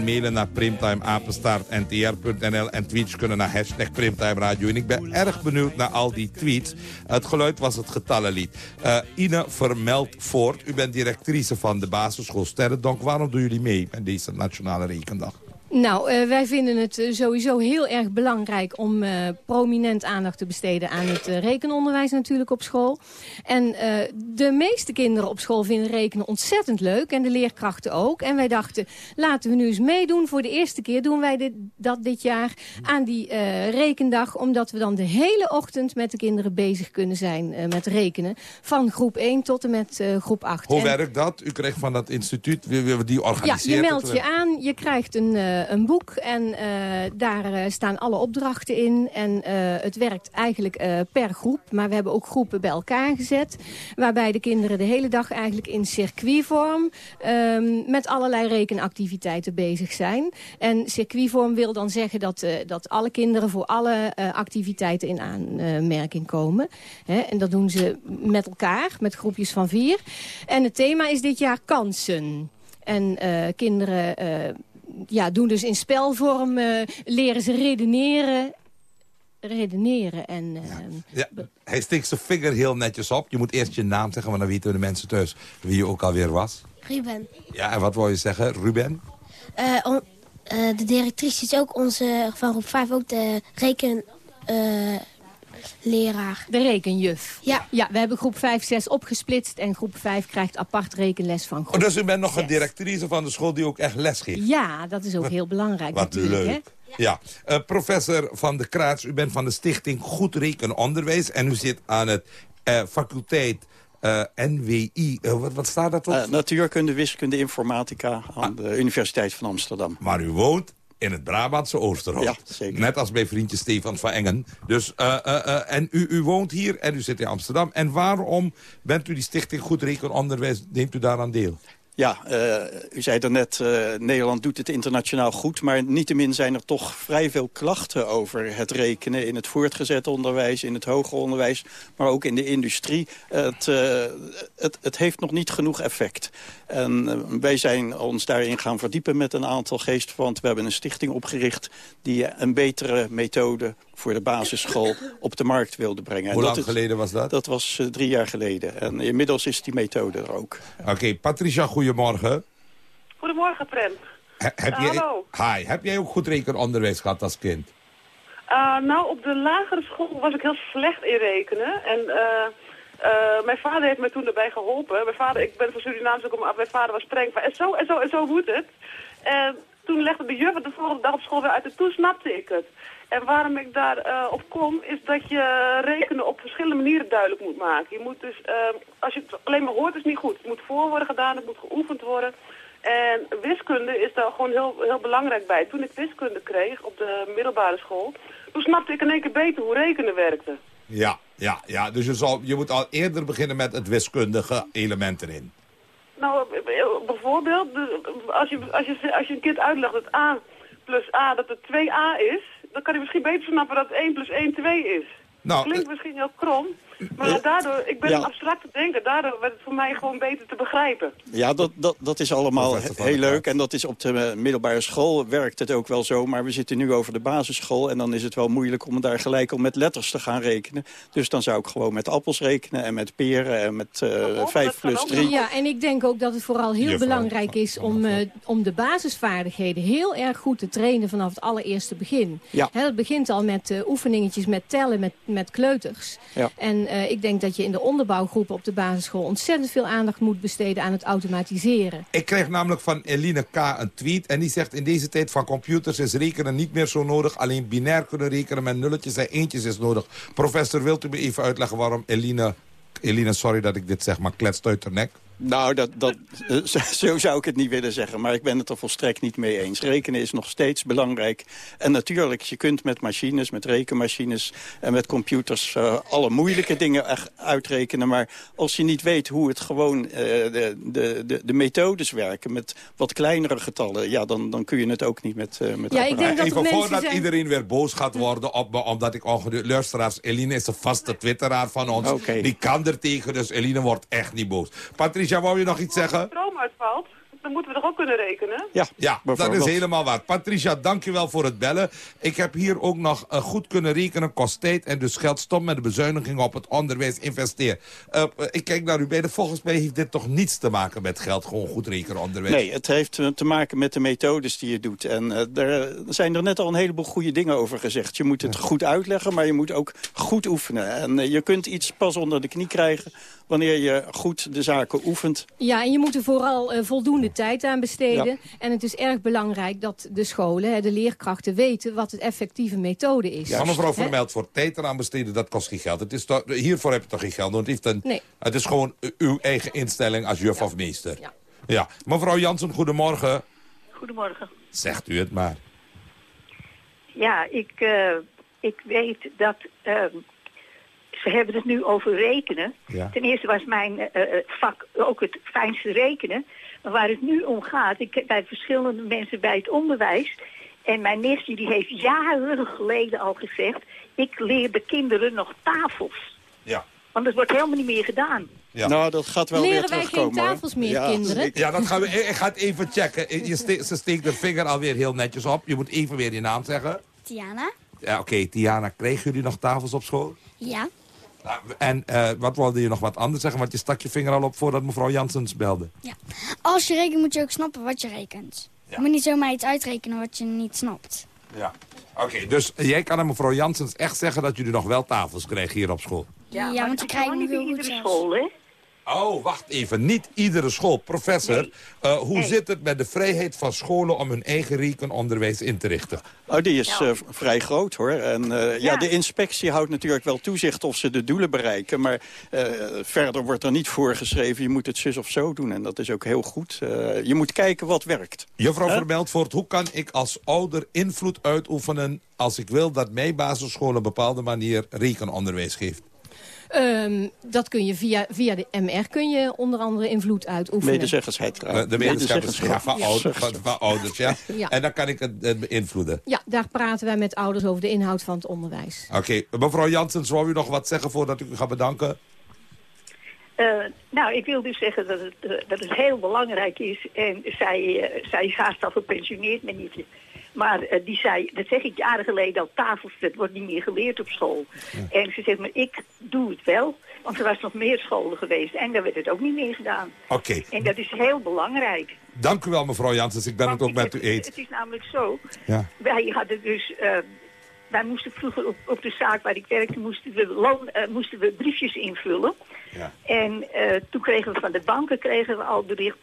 mailen naar primtimeapenstaartntr.nl en tweets kunnen naar hashtag Primtime Radio. En ik ben erg benieuwd naar al die tweets. Het geluid was het getallenlied. Eh Ine vermeldt voort, u bent directrice van de basisschool Sterrendonk. Waarom doen jullie mee met deze Nationale Rekendag? Nou, eh, wij vinden het eh, sowieso heel erg belangrijk om eh, prominent aandacht te besteden aan het rekenonderwijs natuurlijk op school. En de meeste kinderen op school vinden rekenen ontzettend leuk en de leerkrachten ook. En wij dachten, laten we nu eens meedoen. Voor de eerste keer doen wij dit, dat dit jaar aan die rekendag, omdat we dan de hele ochtend met de kinderen bezig kunnen zijn met rekenen. Van groep 1 tot en met groep 8. Hoe En- werkt dat? U krijgt van dat instituut, die ja, organiseert je het. meldt je aan, je krijgt een, een boek en eh, daar eh, staan alle opdrachten in. En eh, het werkt eigenlijk eh, per groep, maar we hebben ook groepen bij elkaar gezet. Waarbij de kinderen de hele dag eigenlijk in circuitvorm ehm, met allerlei rekenactiviteiten bezig zijn. En circuitvorm wil dan zeggen dat, eh, dat alle kinderen voor alle eh, activiteiten in aanmerking komen. En dat doen ze met elkaar, met groepjes van vier. En het thema is dit jaar kansen. En eh, kinderen eh, ja, doen dus in spelvorm, eh, leren ze redeneren. Redeneren en... ehm, Ja, hij steekt zijn vinger heel netjes op. Je moet eerst je naam zeggen, want dan weten de mensen thuis wie je ook alweer was. Ruben. Ja, en wat wil je zeggen, Ruben? Eh, on- eh, de directrice is ook onze, van groep 5 ook de reken... eh, leraar. De rekenjuf. Ja. Ja, we hebben groep 5, 6 opgesplitst en groep 5 krijgt apart rekenles van groep Oh, dus u bent nog een directrice van de school die ook echt les geeft. Ja, dat is ook heel belangrijk Wat natuurlijk. Hè? leuk. Ja, Eh, professor Van der Kraats, u bent van de stichting Goed Rekenonderwijs... en u zit aan het eh, faculteit eh, NWI. Wat, wat staat dat op? Natuurkunde, wiskunde, informatica aan de Universiteit van Amsterdam. Maar u woont in het Brabantse Oosterhout. Ja, zeker. Net als bij vriendje Stefan van Engen. Dus, eh, eh, eh, en u, u woont hier en u zit in Amsterdam. En waarom bent u die stichting Goed Rekenonderwijs, neemt u daaraan deel? Ja, u zei daarnet, Nederland doet het internationaal goed... maar niettemin zijn er toch vrij veel klachten over het rekenen... in het voortgezet onderwijs, in het hoger onderwijs, maar ook in de industrie. Het, het, het heeft nog niet genoeg effect. En eh, wij zijn ons daarin gaan verdiepen met een aantal geestverwanten. We hebben een stichting opgericht die een betere methode voor de basisschool op de markt wilde brengen. Hoe lang geleden was dat? Dat was eh, drie jaar geleden. En inmiddels is die methode er ook. Oké, Patricia, goedemorgen. Goedemorgen, Prem. He- heb, Uh, jij, hallo. hi, heb jij ook goed rekenonderwijs gehad als kind? Uh, nou, op de lagere school was ik heel slecht in rekenen. En eh, eh, mijn vader heeft me toen erbij geholpen. Mijn vader, ik ben van Surinaams ook, maar mijn vader was streng. En zo, en zo, en zo moet het. En toen legde de juf de volgende dag op school weer uit. En toen snapte ik het. En waarom ik daarop op kom, is dat je rekenen op verschillende manieren duidelijk moet maken. Je moet dus, eh, als je het alleen maar hoort, is het niet goed. Het moet voor worden gedaan, het moet geoefend worden. En wiskunde is daar gewoon heel, heel belangrijk bij. Toen ik wiskunde kreeg op de middelbare school, toen snapte ik in één keer beter hoe rekenen werkte. Ja, ja, ja. Dus je, zal, je moet al eerder beginnen met het wiskundige element erin. Nou, bijvoorbeeld, als je, als, je, als je een kind uitlegt dat A plus A, dat het 2A is, dan kan hij misschien beter snappen dat 1 plus 1 2 is. Nou, Klinkt misschien heel krom, maar daardoor, ik ben Ja. een abstracte denker, daardoor werd het voor mij gewoon beter te begrijpen. Ja, dat, dat, dat is allemaal heel leuk. En dat is op de eh, middelbare school werkt het ook wel zo. Maar we zitten nu over de basisschool. En dan is het wel moeilijk om daar gelijk al met letters te gaan rekenen. Dus dan zou ik gewoon met appels rekenen en met peren en met eh 5 plus 3. Ja, en ik denk ook dat het vooral heel Juffrouw. belangrijk is om, eh, om de basisvaardigheden heel erg goed te trainen vanaf het allereerste begin. Ja. Hè, dat begint al met eh, oefeningetjes met tellen met, met kleuters. Ja. En eh, ik denk dat je in de onderbouwgroepen op de basisschool ontzettend veel aandacht moet besteden aan het automatiseren. Ik kreeg namelijk van Eline K. een tweet en die zegt... in deze tijd van computers is rekenen niet meer zo nodig. Alleen binair kunnen rekenen met nulletjes en eentjes is nodig. Professor, wilt u me even uitleggen waarom Eline... Eline, sorry dat ik dit zeg, maar kletst uit de nek? Nou, dat, dat, eh, zo- zo zou ik het niet willen zeggen. Maar ik ben het er volstrekt niet mee eens. Rekenen is nog steeds belangrijk. En natuurlijk, je kunt met machines, met rekenmachines en met computers... eh, alle moeilijke dingen echt uitrekenen. Maar als je niet weet hoe het gewoon eh, de, de, de, de methodes werken... met wat kleinere getallen, ja, dan, dan kun je het ook niet met, eh met Ja, ik denk dat Even mensen voordat zijn- iedereen weer boos gaat worden op me... omdat ik ongeduurd... Luisteraars, Eline is een vaste twitteraar van ons. Die kan er tegen, dus Eline wordt echt niet boos. Patricia, wou je nog iets zeggen? Als stroom uitvalt, dan moeten we toch ook kunnen rekenen? Ja, Ja, dat is helemaal waar. Patricia, dankjewel voor het bellen. Ik heb hier ook nog eh, goed kunnen rekenen, kost tijd... en dus geld stop met de bezuinigingen op het onderwijs, investeer. Eh, ik kijk naar u beiden. Volgens mij heeft dit toch niets te maken met geld, gewoon goed rekenen onderwijs? Nee, het heeft eh, te maken met de methodes die je doet. En eh, er zijn er net al een heleboel goede dingen over gezegd. Je moet het goed uitleggen, maar je moet ook goed oefenen. En je kunt iets pas onder de knie krijgen wanneer je goed de zaken oefent. Ja, en je moet er vooral eh, voldoende tijd aan besteden. Ja. En het is erg belangrijk dat de scholen, hè, de leerkrachten weten wat het effectieve methode is. Maar mevrouw Hè? Vermeld, voor tijd eraan besteden, dat kost geen geld. Het is toch, hiervoor heb je toch geen geld nodig? Het, heeft een, Nee. het is gewoon uw eigen instelling als juf of meester. Ja. Mevrouw Jansen, goedemorgen. Goedemorgen. Zegt u het maar. Ja, ik, eh, ik weet dat... ehm, ze hebben het nu over rekenen. Ja. Ten eerste was mijn eh, eh, vak ook het fijnste rekenen. Maar waar het nu om gaat, ik heb bij verschillende mensen bij het onderwijs... en mijn nichtje die heeft jaren geleden al gezegd... ik leer de kinderen nog tafels. Ja. Want dat wordt helemaal niet meer gedaan. Ja. Nou, dat gaat wel Leren weer wij geen terugkomen. hoor. tafels meer, ja, kinderen? Ja, dat gaan we, ik ik ga het even checken. Je ste- ze steekt de vinger alweer heel netjes op. Je moet even weer je naam zeggen. Tiana? Ja, Oké, Tiana, kregen jullie nog tafels op school? Ja. Nou, en eh, wat wilde je nog wat anders zeggen? Want je stak je vinger al op voordat mevrouw Janssens belde. Als je rekent moet je ook snappen wat je rekent. Je moet niet zomaar iets uitrekenen wat je niet snapt. Ja. Oké, dus jij kan aan mevrouw Janssens echt zeggen dat jullie nog wel tafels krijgen hier op school? Ja, want we is krijgen nu heel bij goed iedere zelfs. school, hè? Oh, wacht even. Niet iedere school. Professor, eh, hoe Nee. zit het met de vrijheid van scholen om hun eigen rekenonderwijs in te richten? Oh, die is eh, vrij groot hoor. En eh, ja. de inspectie houdt natuurlijk wel toezicht of ze de doelen bereiken. Maar eh, verder wordt er niet voorgeschreven, je moet het zus of zo doen. En dat is ook heel goed. Eh, je moet kijken wat werkt. Juffrouw Hè? Vermeldvoort, hoe kan ik als ouder invloed uitoefenen... als ik wil dat mijn basisschool op een bepaalde manier rekenonderwijs geeft? Ehm, dat kun je via, via de MR kun je onder andere invloed uitoefenen. Medezeggenschap. De, de ja, van, Ja. ouders, van, van ouders, ja. Ja. En dan kan ik het, het beïnvloeden. Ja, daar praten wij met ouders over de inhoud van het onderwijs. Oké, mevrouw Janssens, wou u nog wat zeggen voordat ik u ga bedanken? Eh, nou, ik wil dus zeggen dat het, eh, dat het heel belangrijk is. En zij, eh, zij is haast al gepensioneerd, mijn nietje. Maar eh, die zei, dat zeg ik jaren geleden al, tafels, dat wordt niet meer geleerd op school. En ze zegt, maar ik doe het wel. Want er was nog meer scholen geweest en daar werd het ook niet meer gedaan. Oké, En dat is heel belangrijk. dank u wel mevrouw Janssens. Ik ben het ook met u eens. Het is namelijk zo, Ja. wij hadden dus... eh, wij moesten vroeger op, op de zaak waar ik werkte, moesten we, loon, eh, moesten we briefjes invullen. Ja. En toen kregen we van de banken kregen we al bericht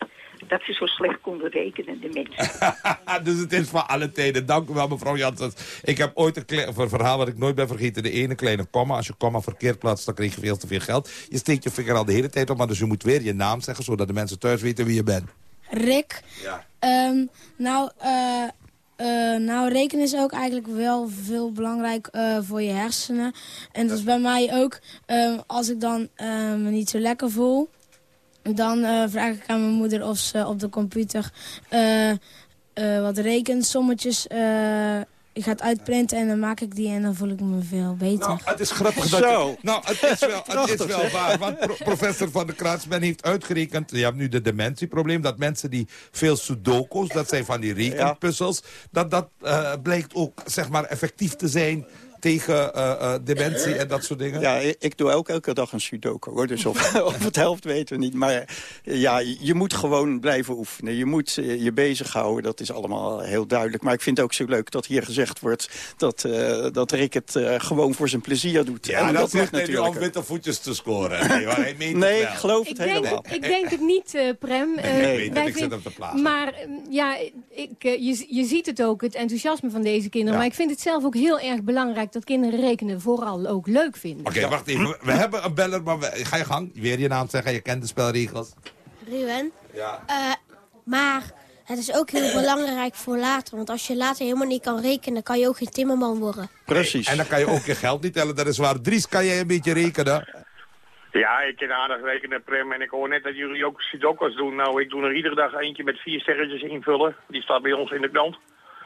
dat ze zo slecht konden rekenen, de mensen. dus het is van alle tijden. Dank u wel, mevrouw Janssens. Ik heb ooit een, verhaal wat ik nooit ben vergeten. De ene kleine komma. Als je komma verkeerd plaatst, dan krijg je veel te veel geld. Je steekt je vinger al de hele tijd op, maar dus je moet weer je naam zeggen... zodat de mensen thuis weten wie je bent. Rick. Ja. Ehm, nou, eh, eh, nou, rekenen is ook eigenlijk wel veel belangrijk eh, voor je hersenen. En dat is bij mij ook, ehm, als ik dan me niet zo lekker voel... dan eh, vraag ik aan mijn moeder of ze op de computer eh, eh, wat rekensommetjes eh, gaat uitprinten. En dan maak ik die en dan voel ik me veel beter. Nou, het is grappig dat Zo. je... Nou, het is wel, het is wel waar. Want pro- professor Van der Kraatsman heeft uitgerekend... Je hebt nu de dementieprobleem. Dat mensen die veel sudokus, dat zijn van die rekenpuzzels... dat dat eh, blijkt ook, zeg maar, effectief te zijn tegen eh, eh, dementie en dat soort dingen. Ja, ik, ik doe ook elke dag een sudoku, hoor. Dus of, of het helft weten we niet. Maar eh, ja, je moet gewoon blijven oefenen. Je moet je bezighouden, dat is allemaal heel duidelijk. Maar ik vind het ook zo leuk dat hier gezegd wordt... dat, eh, dat Rick het eh, gewoon voor zijn plezier doet. Ja, En dat, moet om natuurlijk ook. witte voetjes te scoren. Nee, ik geloof het Ik denk, helemaal. ik denk het niet, eh, Prem. Nee, Eh, ik zit op de plaats. Maar eh, ja, ik, je, je ziet het ook, het enthousiasme van deze kinderen. Ja. Maar ik vind het zelf ook heel erg belangrijk dat kinderen rekenen vooral ook leuk vinden. Oké, wacht even. We hebben een beller, maar we- ga je gang. Weer je naam zeggen, je kent de spelregels. Ruben. Ja. Eh, maar het is ook heel belangrijk voor later. Want als je later helemaal niet kan rekenen, kan je ook geen timmerman worden. Precies. En dan kan je ook je geld niet tellen, dat is waar. Dries, kan jij een beetje rekenen? Ja, ik kan aardig rekenen, Prem. En ik hoor net dat jullie ook sudokus doen. Nou, ik doe er iedere dag eentje met vier sterretjes invullen. Die staat bij ons in de krant.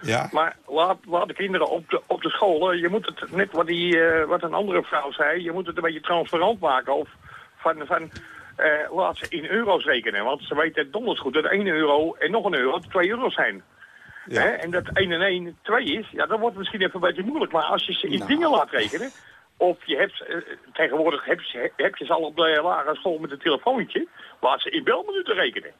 Ja. Maar laat, laat de kinderen op de, op de scholen, je moet het, net wat, die, eh, wat een andere vrouw zei, je moet het een beetje transparant maken. Of van, van eh, laat ze in euro's rekenen. Want ze weten donders goed dat 1 euro en nog een euro 2 euro zijn. Hè? En dat 1 en 1 2 is, ja, dat wordt misschien even een beetje moeilijk. Maar als je ze in Nou. dingen laat rekenen, of je hebt, eh, tegenwoordig heb je, heb je ze al op de lagere school met een telefoontje, laat ze in belminuten rekenen.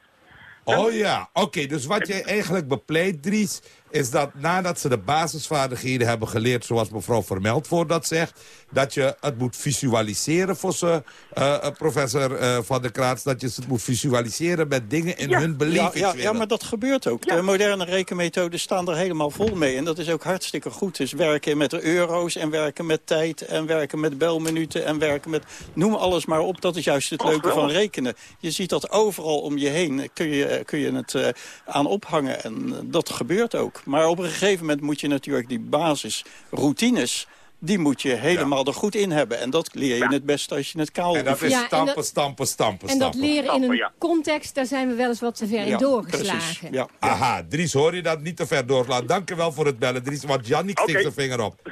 Oh ja, oké. dus wat jij eigenlijk bepleit, Dries... is dat nadat ze de basisvaardigheden hebben geleerd... zoals mevrouw Vermeld voor dat zegt... dat je het moet visualiseren voor ze, eh, eh, professor eh, Van der Kraats... dat je het moet visualiseren met dingen in hun Ja, belevingswereld. ja, ja, maar dat gebeurt ook. De moderne rekenmethoden staan er helemaal vol mee. En dat is ook hartstikke goed. Dus werken met de euro's en werken met tijd... en werken met belminuten en werken met... noem alles maar op, dat is juist het leuke van rekenen. Je ziet dat overal om je heen. Kun je kun je het eh, aan ophangen. En dat gebeurt ook. Maar op een gegeven moment moet je natuurlijk die basisroutines die moet je helemaal er goed in hebben. En dat leer je het beste als je het kaal En dat is Ja, en stampen, dat- stampen, stampen, En dat stampen. leren in een context, daar zijn we wel eens wat te ver in doorgeslagen. Ja. Aha, Dries, hoor je dat niet te ver doorlaten. Dank je wel voor het bellen, Dries, want Jannik steekt zijn vinger op.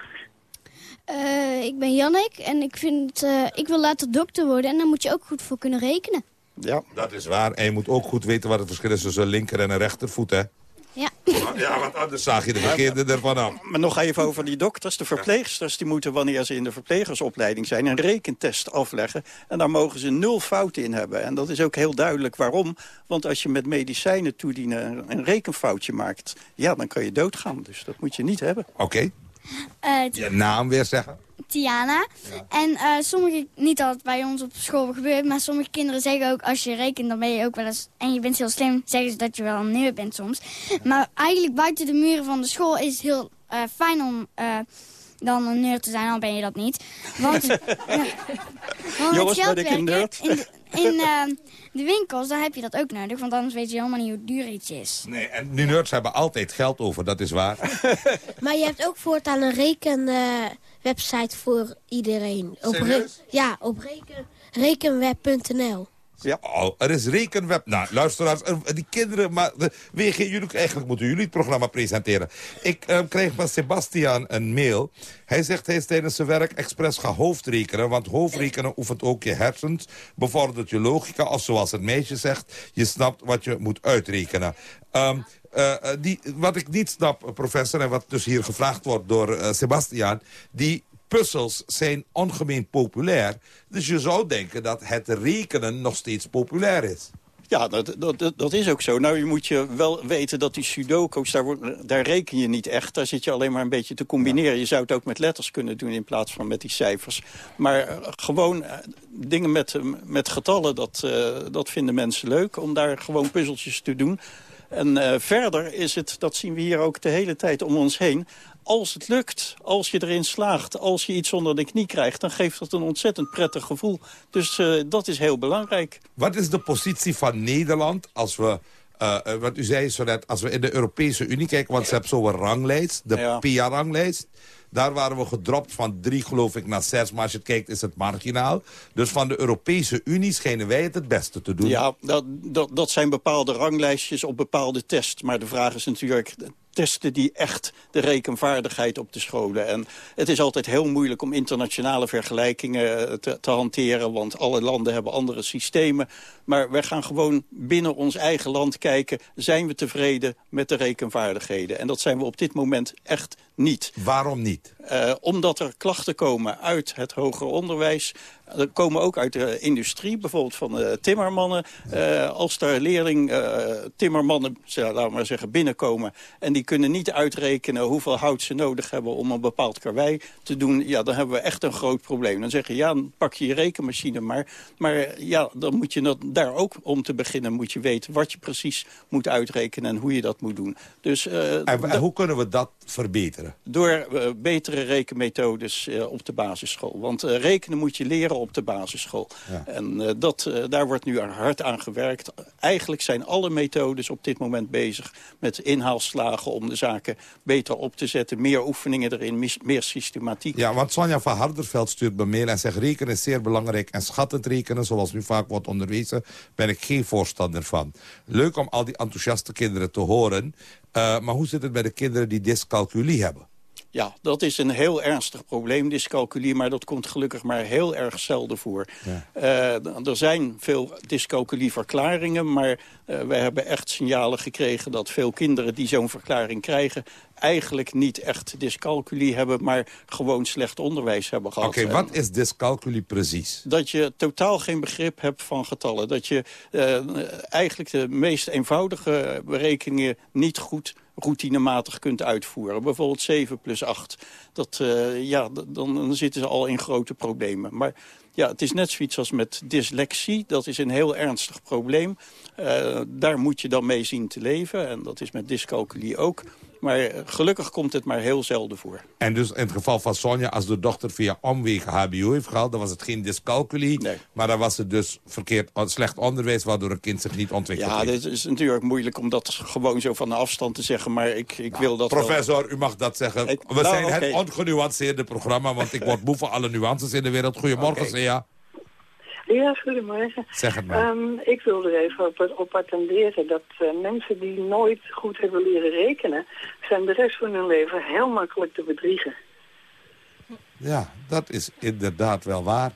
Eh, ik ben Jannik en ik, vind, eh, ik wil later dokter worden. En daar moet je ook goed voor kunnen rekenen. Ja. Dat is waar. En je moet ook goed weten wat het verschil is tussen een linker en een rechtervoet, hè? Ja. Ja, want anders zag je de verkeerde ervan af. Maar nog even over die dokters. De verpleegsters die moeten wanneer ze in de verplegersopleiding zijn... een rekentest afleggen. En daar mogen ze nul fouten in hebben. En dat is ook heel duidelijk waarom. Want als je met medicijnen toedienen een rekenfoutje maakt... ja, dan kan je doodgaan. Dus dat moet je niet hebben. Oké. Eh, Je naam weer zeggen. Tiana. En eh, sommige, niet altijd bij ons op school gebeurt, maar sommige kinderen zeggen ook als je rekent, dan ben je ook wel eens, en je bent heel slim, zeggen ze dat je wel een nerd bent soms. Maar eigenlijk buiten de muren van de school is het heel eh, fijn om eh, dan een nerd te zijn, dan ben je dat niet. Want, ja, want Jongens, het ben ik een geldwerken in, de, in eh, de winkels, daar heb je dat ook nodig, want anders weet je helemaal niet hoe duur iets is. Nee, en nu nerds hebben altijd geld over, dat is waar. Maar je hebt ook voortaan een rekenwebsite voor iedereen. Op ja, op reken, rekenweb.nl. Ja. Oh, er is rekenweb. Nou, luisteraars, er- die kinderen, maar de, WG, jullie, eigenlijk moeten jullie het programma presenteren. Ik eh, kreeg van Sebastian een mail. Hij zegt hij is tijdens zijn werk expres gaan hoofdrekenen. Want hoofdrekenen oefent ook je hersens, bevordert je logica. Of zoals het meisje zegt, je snapt wat je moet uitrekenen. Ehm, eh, eh, die, wat ik niet snap, professor, en wat dus hier gevraagd wordt door eh, Sebastian... die puzzels zijn ongemeen populair. Dus je zou denken dat het rekenen nog steeds populair is. Ja, dat, dat, dat- dat is ook zo. Nou, je moet je wel weten dat die sudoku's, daar, wordt- daar reken je niet echt. Daar zit je alleen maar een beetje te combineren. Je zou het ook met letters kunnen doen in plaats van met die cijfers. Maar eh, gewoon eh, dingen met, eh, met getallen, dat, dat vinden mensen leuk. Om daar gewoon puzzeltjes te doen. En verder is het, dat zien we hier ook de hele tijd om ons heen... als het lukt, als je erin slaagt, als je iets onder de knie krijgt... dan geeft dat een ontzettend prettig gevoel. Dus eh, dat is heel belangrijk. Wat is de positie van Nederland als we... eh, eh, wat u zei zo net, als we in de Europese Unie kijken... want ze hebben zo'n ranglijst, de Ja. PIA-ranglijst... Daar waren we gedropt van drie, geloof ik, naar zes. Maar als je het kijkt, is het marginaal. Dus van de Europese Unie schijnen wij het het beste te doen. Ja, dat, dat, dat zijn bepaalde ranglijstjes op bepaalde tests. Maar de vraag is natuurlijk, testen die echt de rekenvaardigheid op de scholen. En het is altijd heel moeilijk om internationale vergelijkingen eh, te, te hanteren... want alle landen hebben andere systemen. Maar wij gaan gewoon binnen ons eigen land kijken... zijn we tevreden met de rekenvaardigheden? En dat zijn we op dit moment echt niet. Waarom niet? Eh, omdat er klachten komen uit het hoger onderwijs. Er komen ook uit de industrie, bijvoorbeeld van de timmermannen. Eh, als daar leerling eh, timmermannen, laten we maar zeggen, binnenkomen... en die kunnen niet uitrekenen hoeveel hout ze nodig hebben... om een bepaald karwei te doen, ja, dan hebben we echt een groot probleem. Dan zeggen ja, dan pak je je rekenmachine maar. Maar eh, ja, dan moet je dat, daar ook om te beginnen... moet je weten wat je precies moet uitrekenen en hoe je dat moet doen. Dus, eh, En, en hoe kunnen we dat verbeteren? door eh, rekenmethodes eh, op de basisschool. Want eh, rekenen moet je leren op de basisschool. En eh, dat, daar wordt nu hard aan gewerkt. Eigenlijk zijn alle methodes op dit moment bezig met inhaalslagen... om de zaken beter op te zetten. Meer oefeningen erin, meer systematiek. Ja, want Sonja van Harderveld stuurt me mail en zegt... rekenen is zeer belangrijk en schattend rekenen, zoals nu vaak wordt onderwezen... ben ik geen voorstander van. Leuk om al die enthousiaste kinderen te horen... maar hoe zit het met de kinderen die dyscalculie hebben? Ja, dat is een heel ernstig probleem, dyscalculie. Maar dat komt gelukkig maar heel erg zelden voor. Eh, er zijn veel dyscalculieverklaringen, maar eh, we hebben echt signalen gekregen dat veel kinderen die zo'n verklaring krijgen eigenlijk niet echt dyscalculie hebben, maar gewoon slecht onderwijs hebben gehad. Oké, wat is dyscalculie precies? dat je totaal geen begrip hebt van getallen. Dat je eh, eigenlijk de meest eenvoudige berekeningen niet goed routinematig kunt uitvoeren. Bijvoorbeeld 7 plus 8. Dat, eh, ja, dan, dan zitten ze al in grote problemen. Maar ja, het is net zoiets als met dyslexie. Dat is een heel ernstig probleem. Eh, daar moet je dan mee zien te leven. En dat is met dyscalculie ook. Maar eh, gelukkig komt het maar heel zelden voor. En dus in het geval van Sonja, als de dochter via omwegen hbo heeft gehaald... dan was het geen dyscalculie, maar dan was het dus verkeerd, slecht onderwijs... waardoor een kind zich niet ontwikkelt. Ja, dit is natuurlijk moeilijk om dat gewoon zo van de afstand te zeggen... maar ik, ik wil dat Professor, u mag dat zeggen. We nou, zijn het ongenuanceerde programma... want ik word moe van alle nuances in de wereld. Goedemorgen, Oké. Sea. Ja, goedemorgen. Zeg het maar. Ehm, ik wilde er even op, op attenderen dat eh, mensen die nooit goed hebben leren rekenen... zijn de rest van hun leven heel makkelijk te bedriegen. Ja, dat is inderdaad wel waar.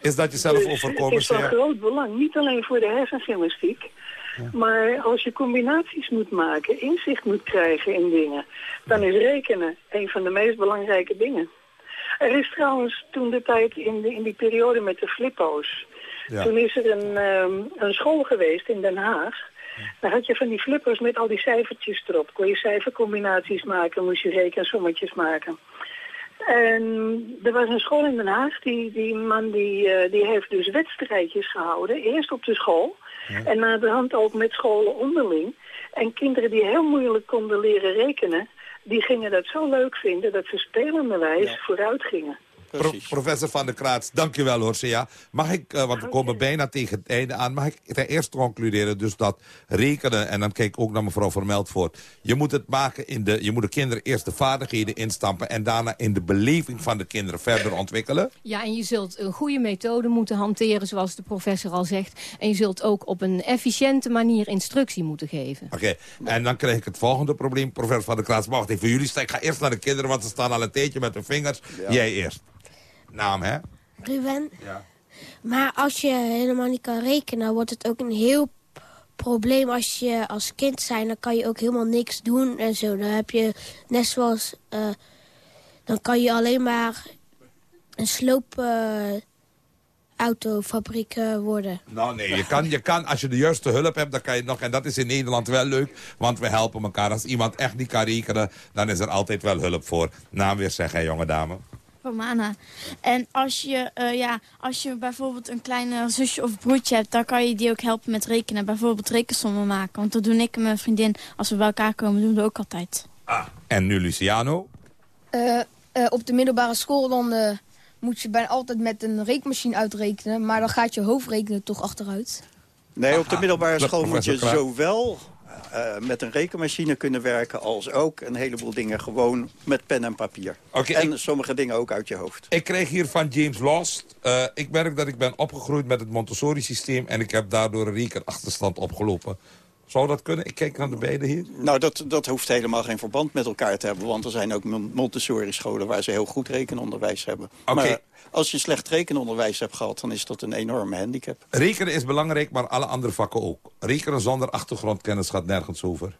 Is dat jezelf Dus overkomen, Het is van groot belang, niet alleen voor de hersengymnastiek... maar als je combinaties moet maken, inzicht moet krijgen in dingen... dan is rekenen een van de meest belangrijke dingen. Er is trouwens toen de tijd in, de, in die periode met de flippo's... Ja. toen is er een, ehm, een school geweest in Den Haag... Daar had je van die flippers met al die cijfertjes erop. Kon je cijfercombinaties maken, moest je rekensommetjes maken. En er was een school in Den Haag, die, die man die, eh, die heeft dus wedstrijdjes gehouden. Eerst op de school en na de hand ook met scholen onderling. En kinderen die heel moeilijk konden leren rekenen, die gingen dat zo leuk vinden dat ze spelenderwijs vooruit gingen. Pro- professor Van der Kraats, dankjewel hoor, Sea. Mag ik, eh, want we komen bijna tegen het einde aan... mag ik ten eerste concluderen dus dat rekenen... en dan kijk ik ook naar mevrouw Vermeldvoort... je moet het maken in de... je moet de kinderen eerst de vaardigheden instampen... en daarna in de beleving van de kinderen verder ontwikkelen? Ja, en je zult een goede methode moeten hanteren, zoals de professor al zegt. En je zult ook op een efficiënte manier instructie moeten geven. Oké, en dan krijg ik het volgende probleem. Professor Van der Kraats, wacht even, jullie staan... ik ga eerst naar de kinderen, want ze staan al een tijdje met hun vingers. Jij eerst. Naam, hè? Ruben. Ja. Maar als je helemaal niet kan rekenen, wordt het ook een heel probleem als je als kind zijn. Dan kan je ook helemaal niks doen en zo. Dan heb je net zoals... eh, dan kan je alleen maar een sloopautofabriek eh, worden. Nou nee, je kan, je kan, als je de juiste hulp hebt, dan kan je nog... en dat is in Nederland wel leuk, want we helpen elkaar. Als iemand echt niet kan rekenen, dan is er altijd wel hulp voor. Naam weer zeggen, jonge dame. Romana. En als je, eh, ja, als je bijvoorbeeld een kleine zusje of broertje hebt... dan kan je die ook helpen met rekenen. Bijvoorbeeld rekensommen maken. Want dat doe ik en mijn vriendin. Als we bij elkaar komen, doen we dat ook altijd. En nu Luciano. Eh, eh, op de middelbare school dan eh, moet je bijna altijd met een rekenmachine uitrekenen. Maar dan gaat je hoofdrekenen toch achteruit. Nee, op de middelbare Dat school moet je zowel eh, met een rekenmachine kunnen werken... als ook een heleboel dingen gewoon met pen en papier. en sommige dingen ook uit je hoofd. Ik kreeg hier van James Lost. eh, ik merk dat ik ben opgegroeid met het Montessori-systeem... en ik heb daardoor een rekenachterstand opgelopen. Zou dat kunnen? Ik kijk naar de beiden hier. Nou, dat, dat hoeft helemaal geen verband met elkaar te hebben. Want er zijn ook Mon- Montessori-scholen waar ze heel goed rekenonderwijs hebben. Oké. Maar als je slecht rekenonderwijs hebt gehad, dan is dat een enorme handicap. Rekenen is belangrijk, maar alle andere vakken ook. Rekenen zonder achtergrondkennis gaat nergens over.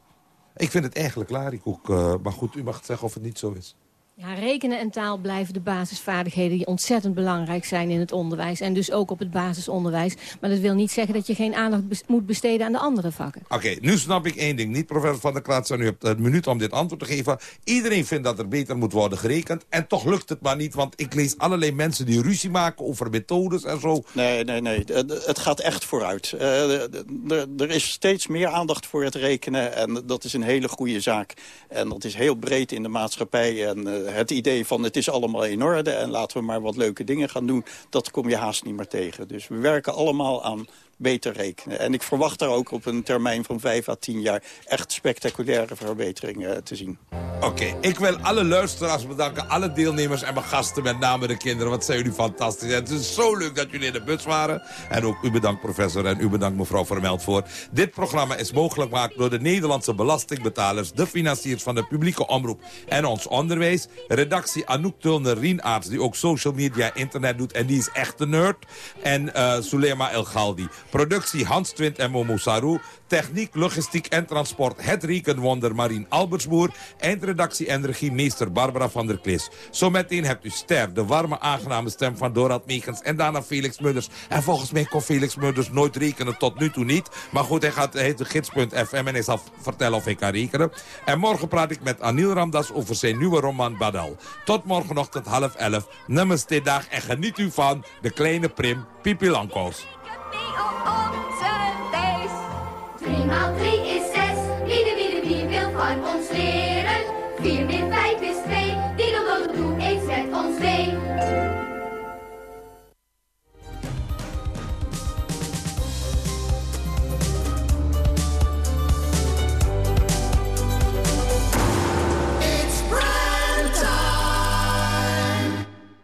Ik vind het eigenlijk Larikoek. eh maar goed, u mag zeggen of het niet zo is. Ja, rekenen en taal blijven de basisvaardigheden die ontzettend belangrijk zijn in het onderwijs. En dus ook op het basisonderwijs. Maar dat wil niet zeggen dat je geen aandacht bes- moet besteden aan de andere vakken. Oké, nu snap ik één ding niet, professor Van der Kraats. En u hebt een minuut om dit antwoord te geven. Iedereen vindt dat er beter moet worden gerekend. En toch lukt het maar niet, want ik lees allerlei mensen die ruzie maken over methodes en zo. Nee, nee, nee. Het het gaat echt vooruit. Eh, Er er is steeds meer aandacht voor het rekenen. En dat is een hele goede zaak. En dat is heel breed in de maatschappij. En eh, het idee van het is allemaal in orde... en laten we maar wat leuke dingen gaan doen... dat kom je haast niet meer tegen. Dus we werken allemaal aan beter rekenen. En ik verwacht daar ook op een termijn van vijf à tien jaar... echt spectaculaire verbeteringen eh, te zien. Oké, ik wil alle luisteraars bedanken, alle deelnemers en mijn gasten, met name de kinderen. Wat zijn jullie fantastisch. Het is zo leuk dat jullie in de bus waren. En ook u bedankt professor en u bedankt mevrouw Vermeld voor. Dit programma is mogelijk gemaakt door de Nederlandse belastingbetalers, de financiers van de publieke omroep en ons onderwijs. Redactie Anouk Tulner Rienaerts, die ook social media internet doet en die is echt de nerd. En eh Sulema El Galdi. Productie Hans Twint en Momo Saru. Techniek, logistiek en transport het rekenwonder Marien Albertsboer. Eindredactie en regie meester Barbara van der Klis. Zometeen hebt u Ster, de warme aangename stem van Dorald Meegens. En daarna Felix Mudders. En volgens mij kon Felix Mudders nooit rekenen, tot nu toe niet. Maar goed, hij gaat heet de gids.fm en hij zal vertellen of hij kan rekenen. En morgen praat ik met Anil Ramdas over zijn nieuwe roman Badal. Tot morgenochtend half elf. Namaste dag en geniet u van de kleine prim Pipi Lankos. Drie maal drie is zes. Wie de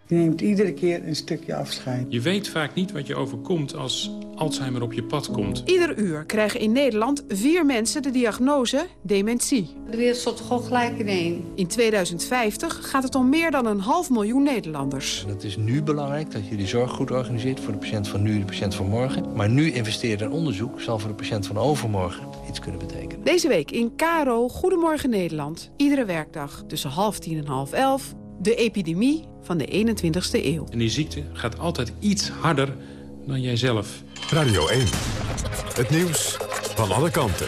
Je neemt iedere keer een stukje afscheid. Je weet vaak niet wat je overkomt als Alzheimer op je pad komt. Ieder uur krijgen in Nederland vier mensen de diagnose dementie. De wereld stort gewoon gelijk in één. In 2050 gaat het om meer dan een half miljoen Nederlanders. Het is nu belangrijk dat je de zorg goed organiseert voor de patiënt van nu en de patiënt van morgen. Maar nu investeren in onderzoek zal voor de patiënt van overmorgen iets kunnen betekenen. Deze week in Caro Goedemorgen Nederland. Iedere werkdag tussen half tien en half elf. De epidemie van de 21ste eeuw. En die ziekte gaat altijd iets harder dan jijzelf. Radio 1. Het nieuws van alle kanten.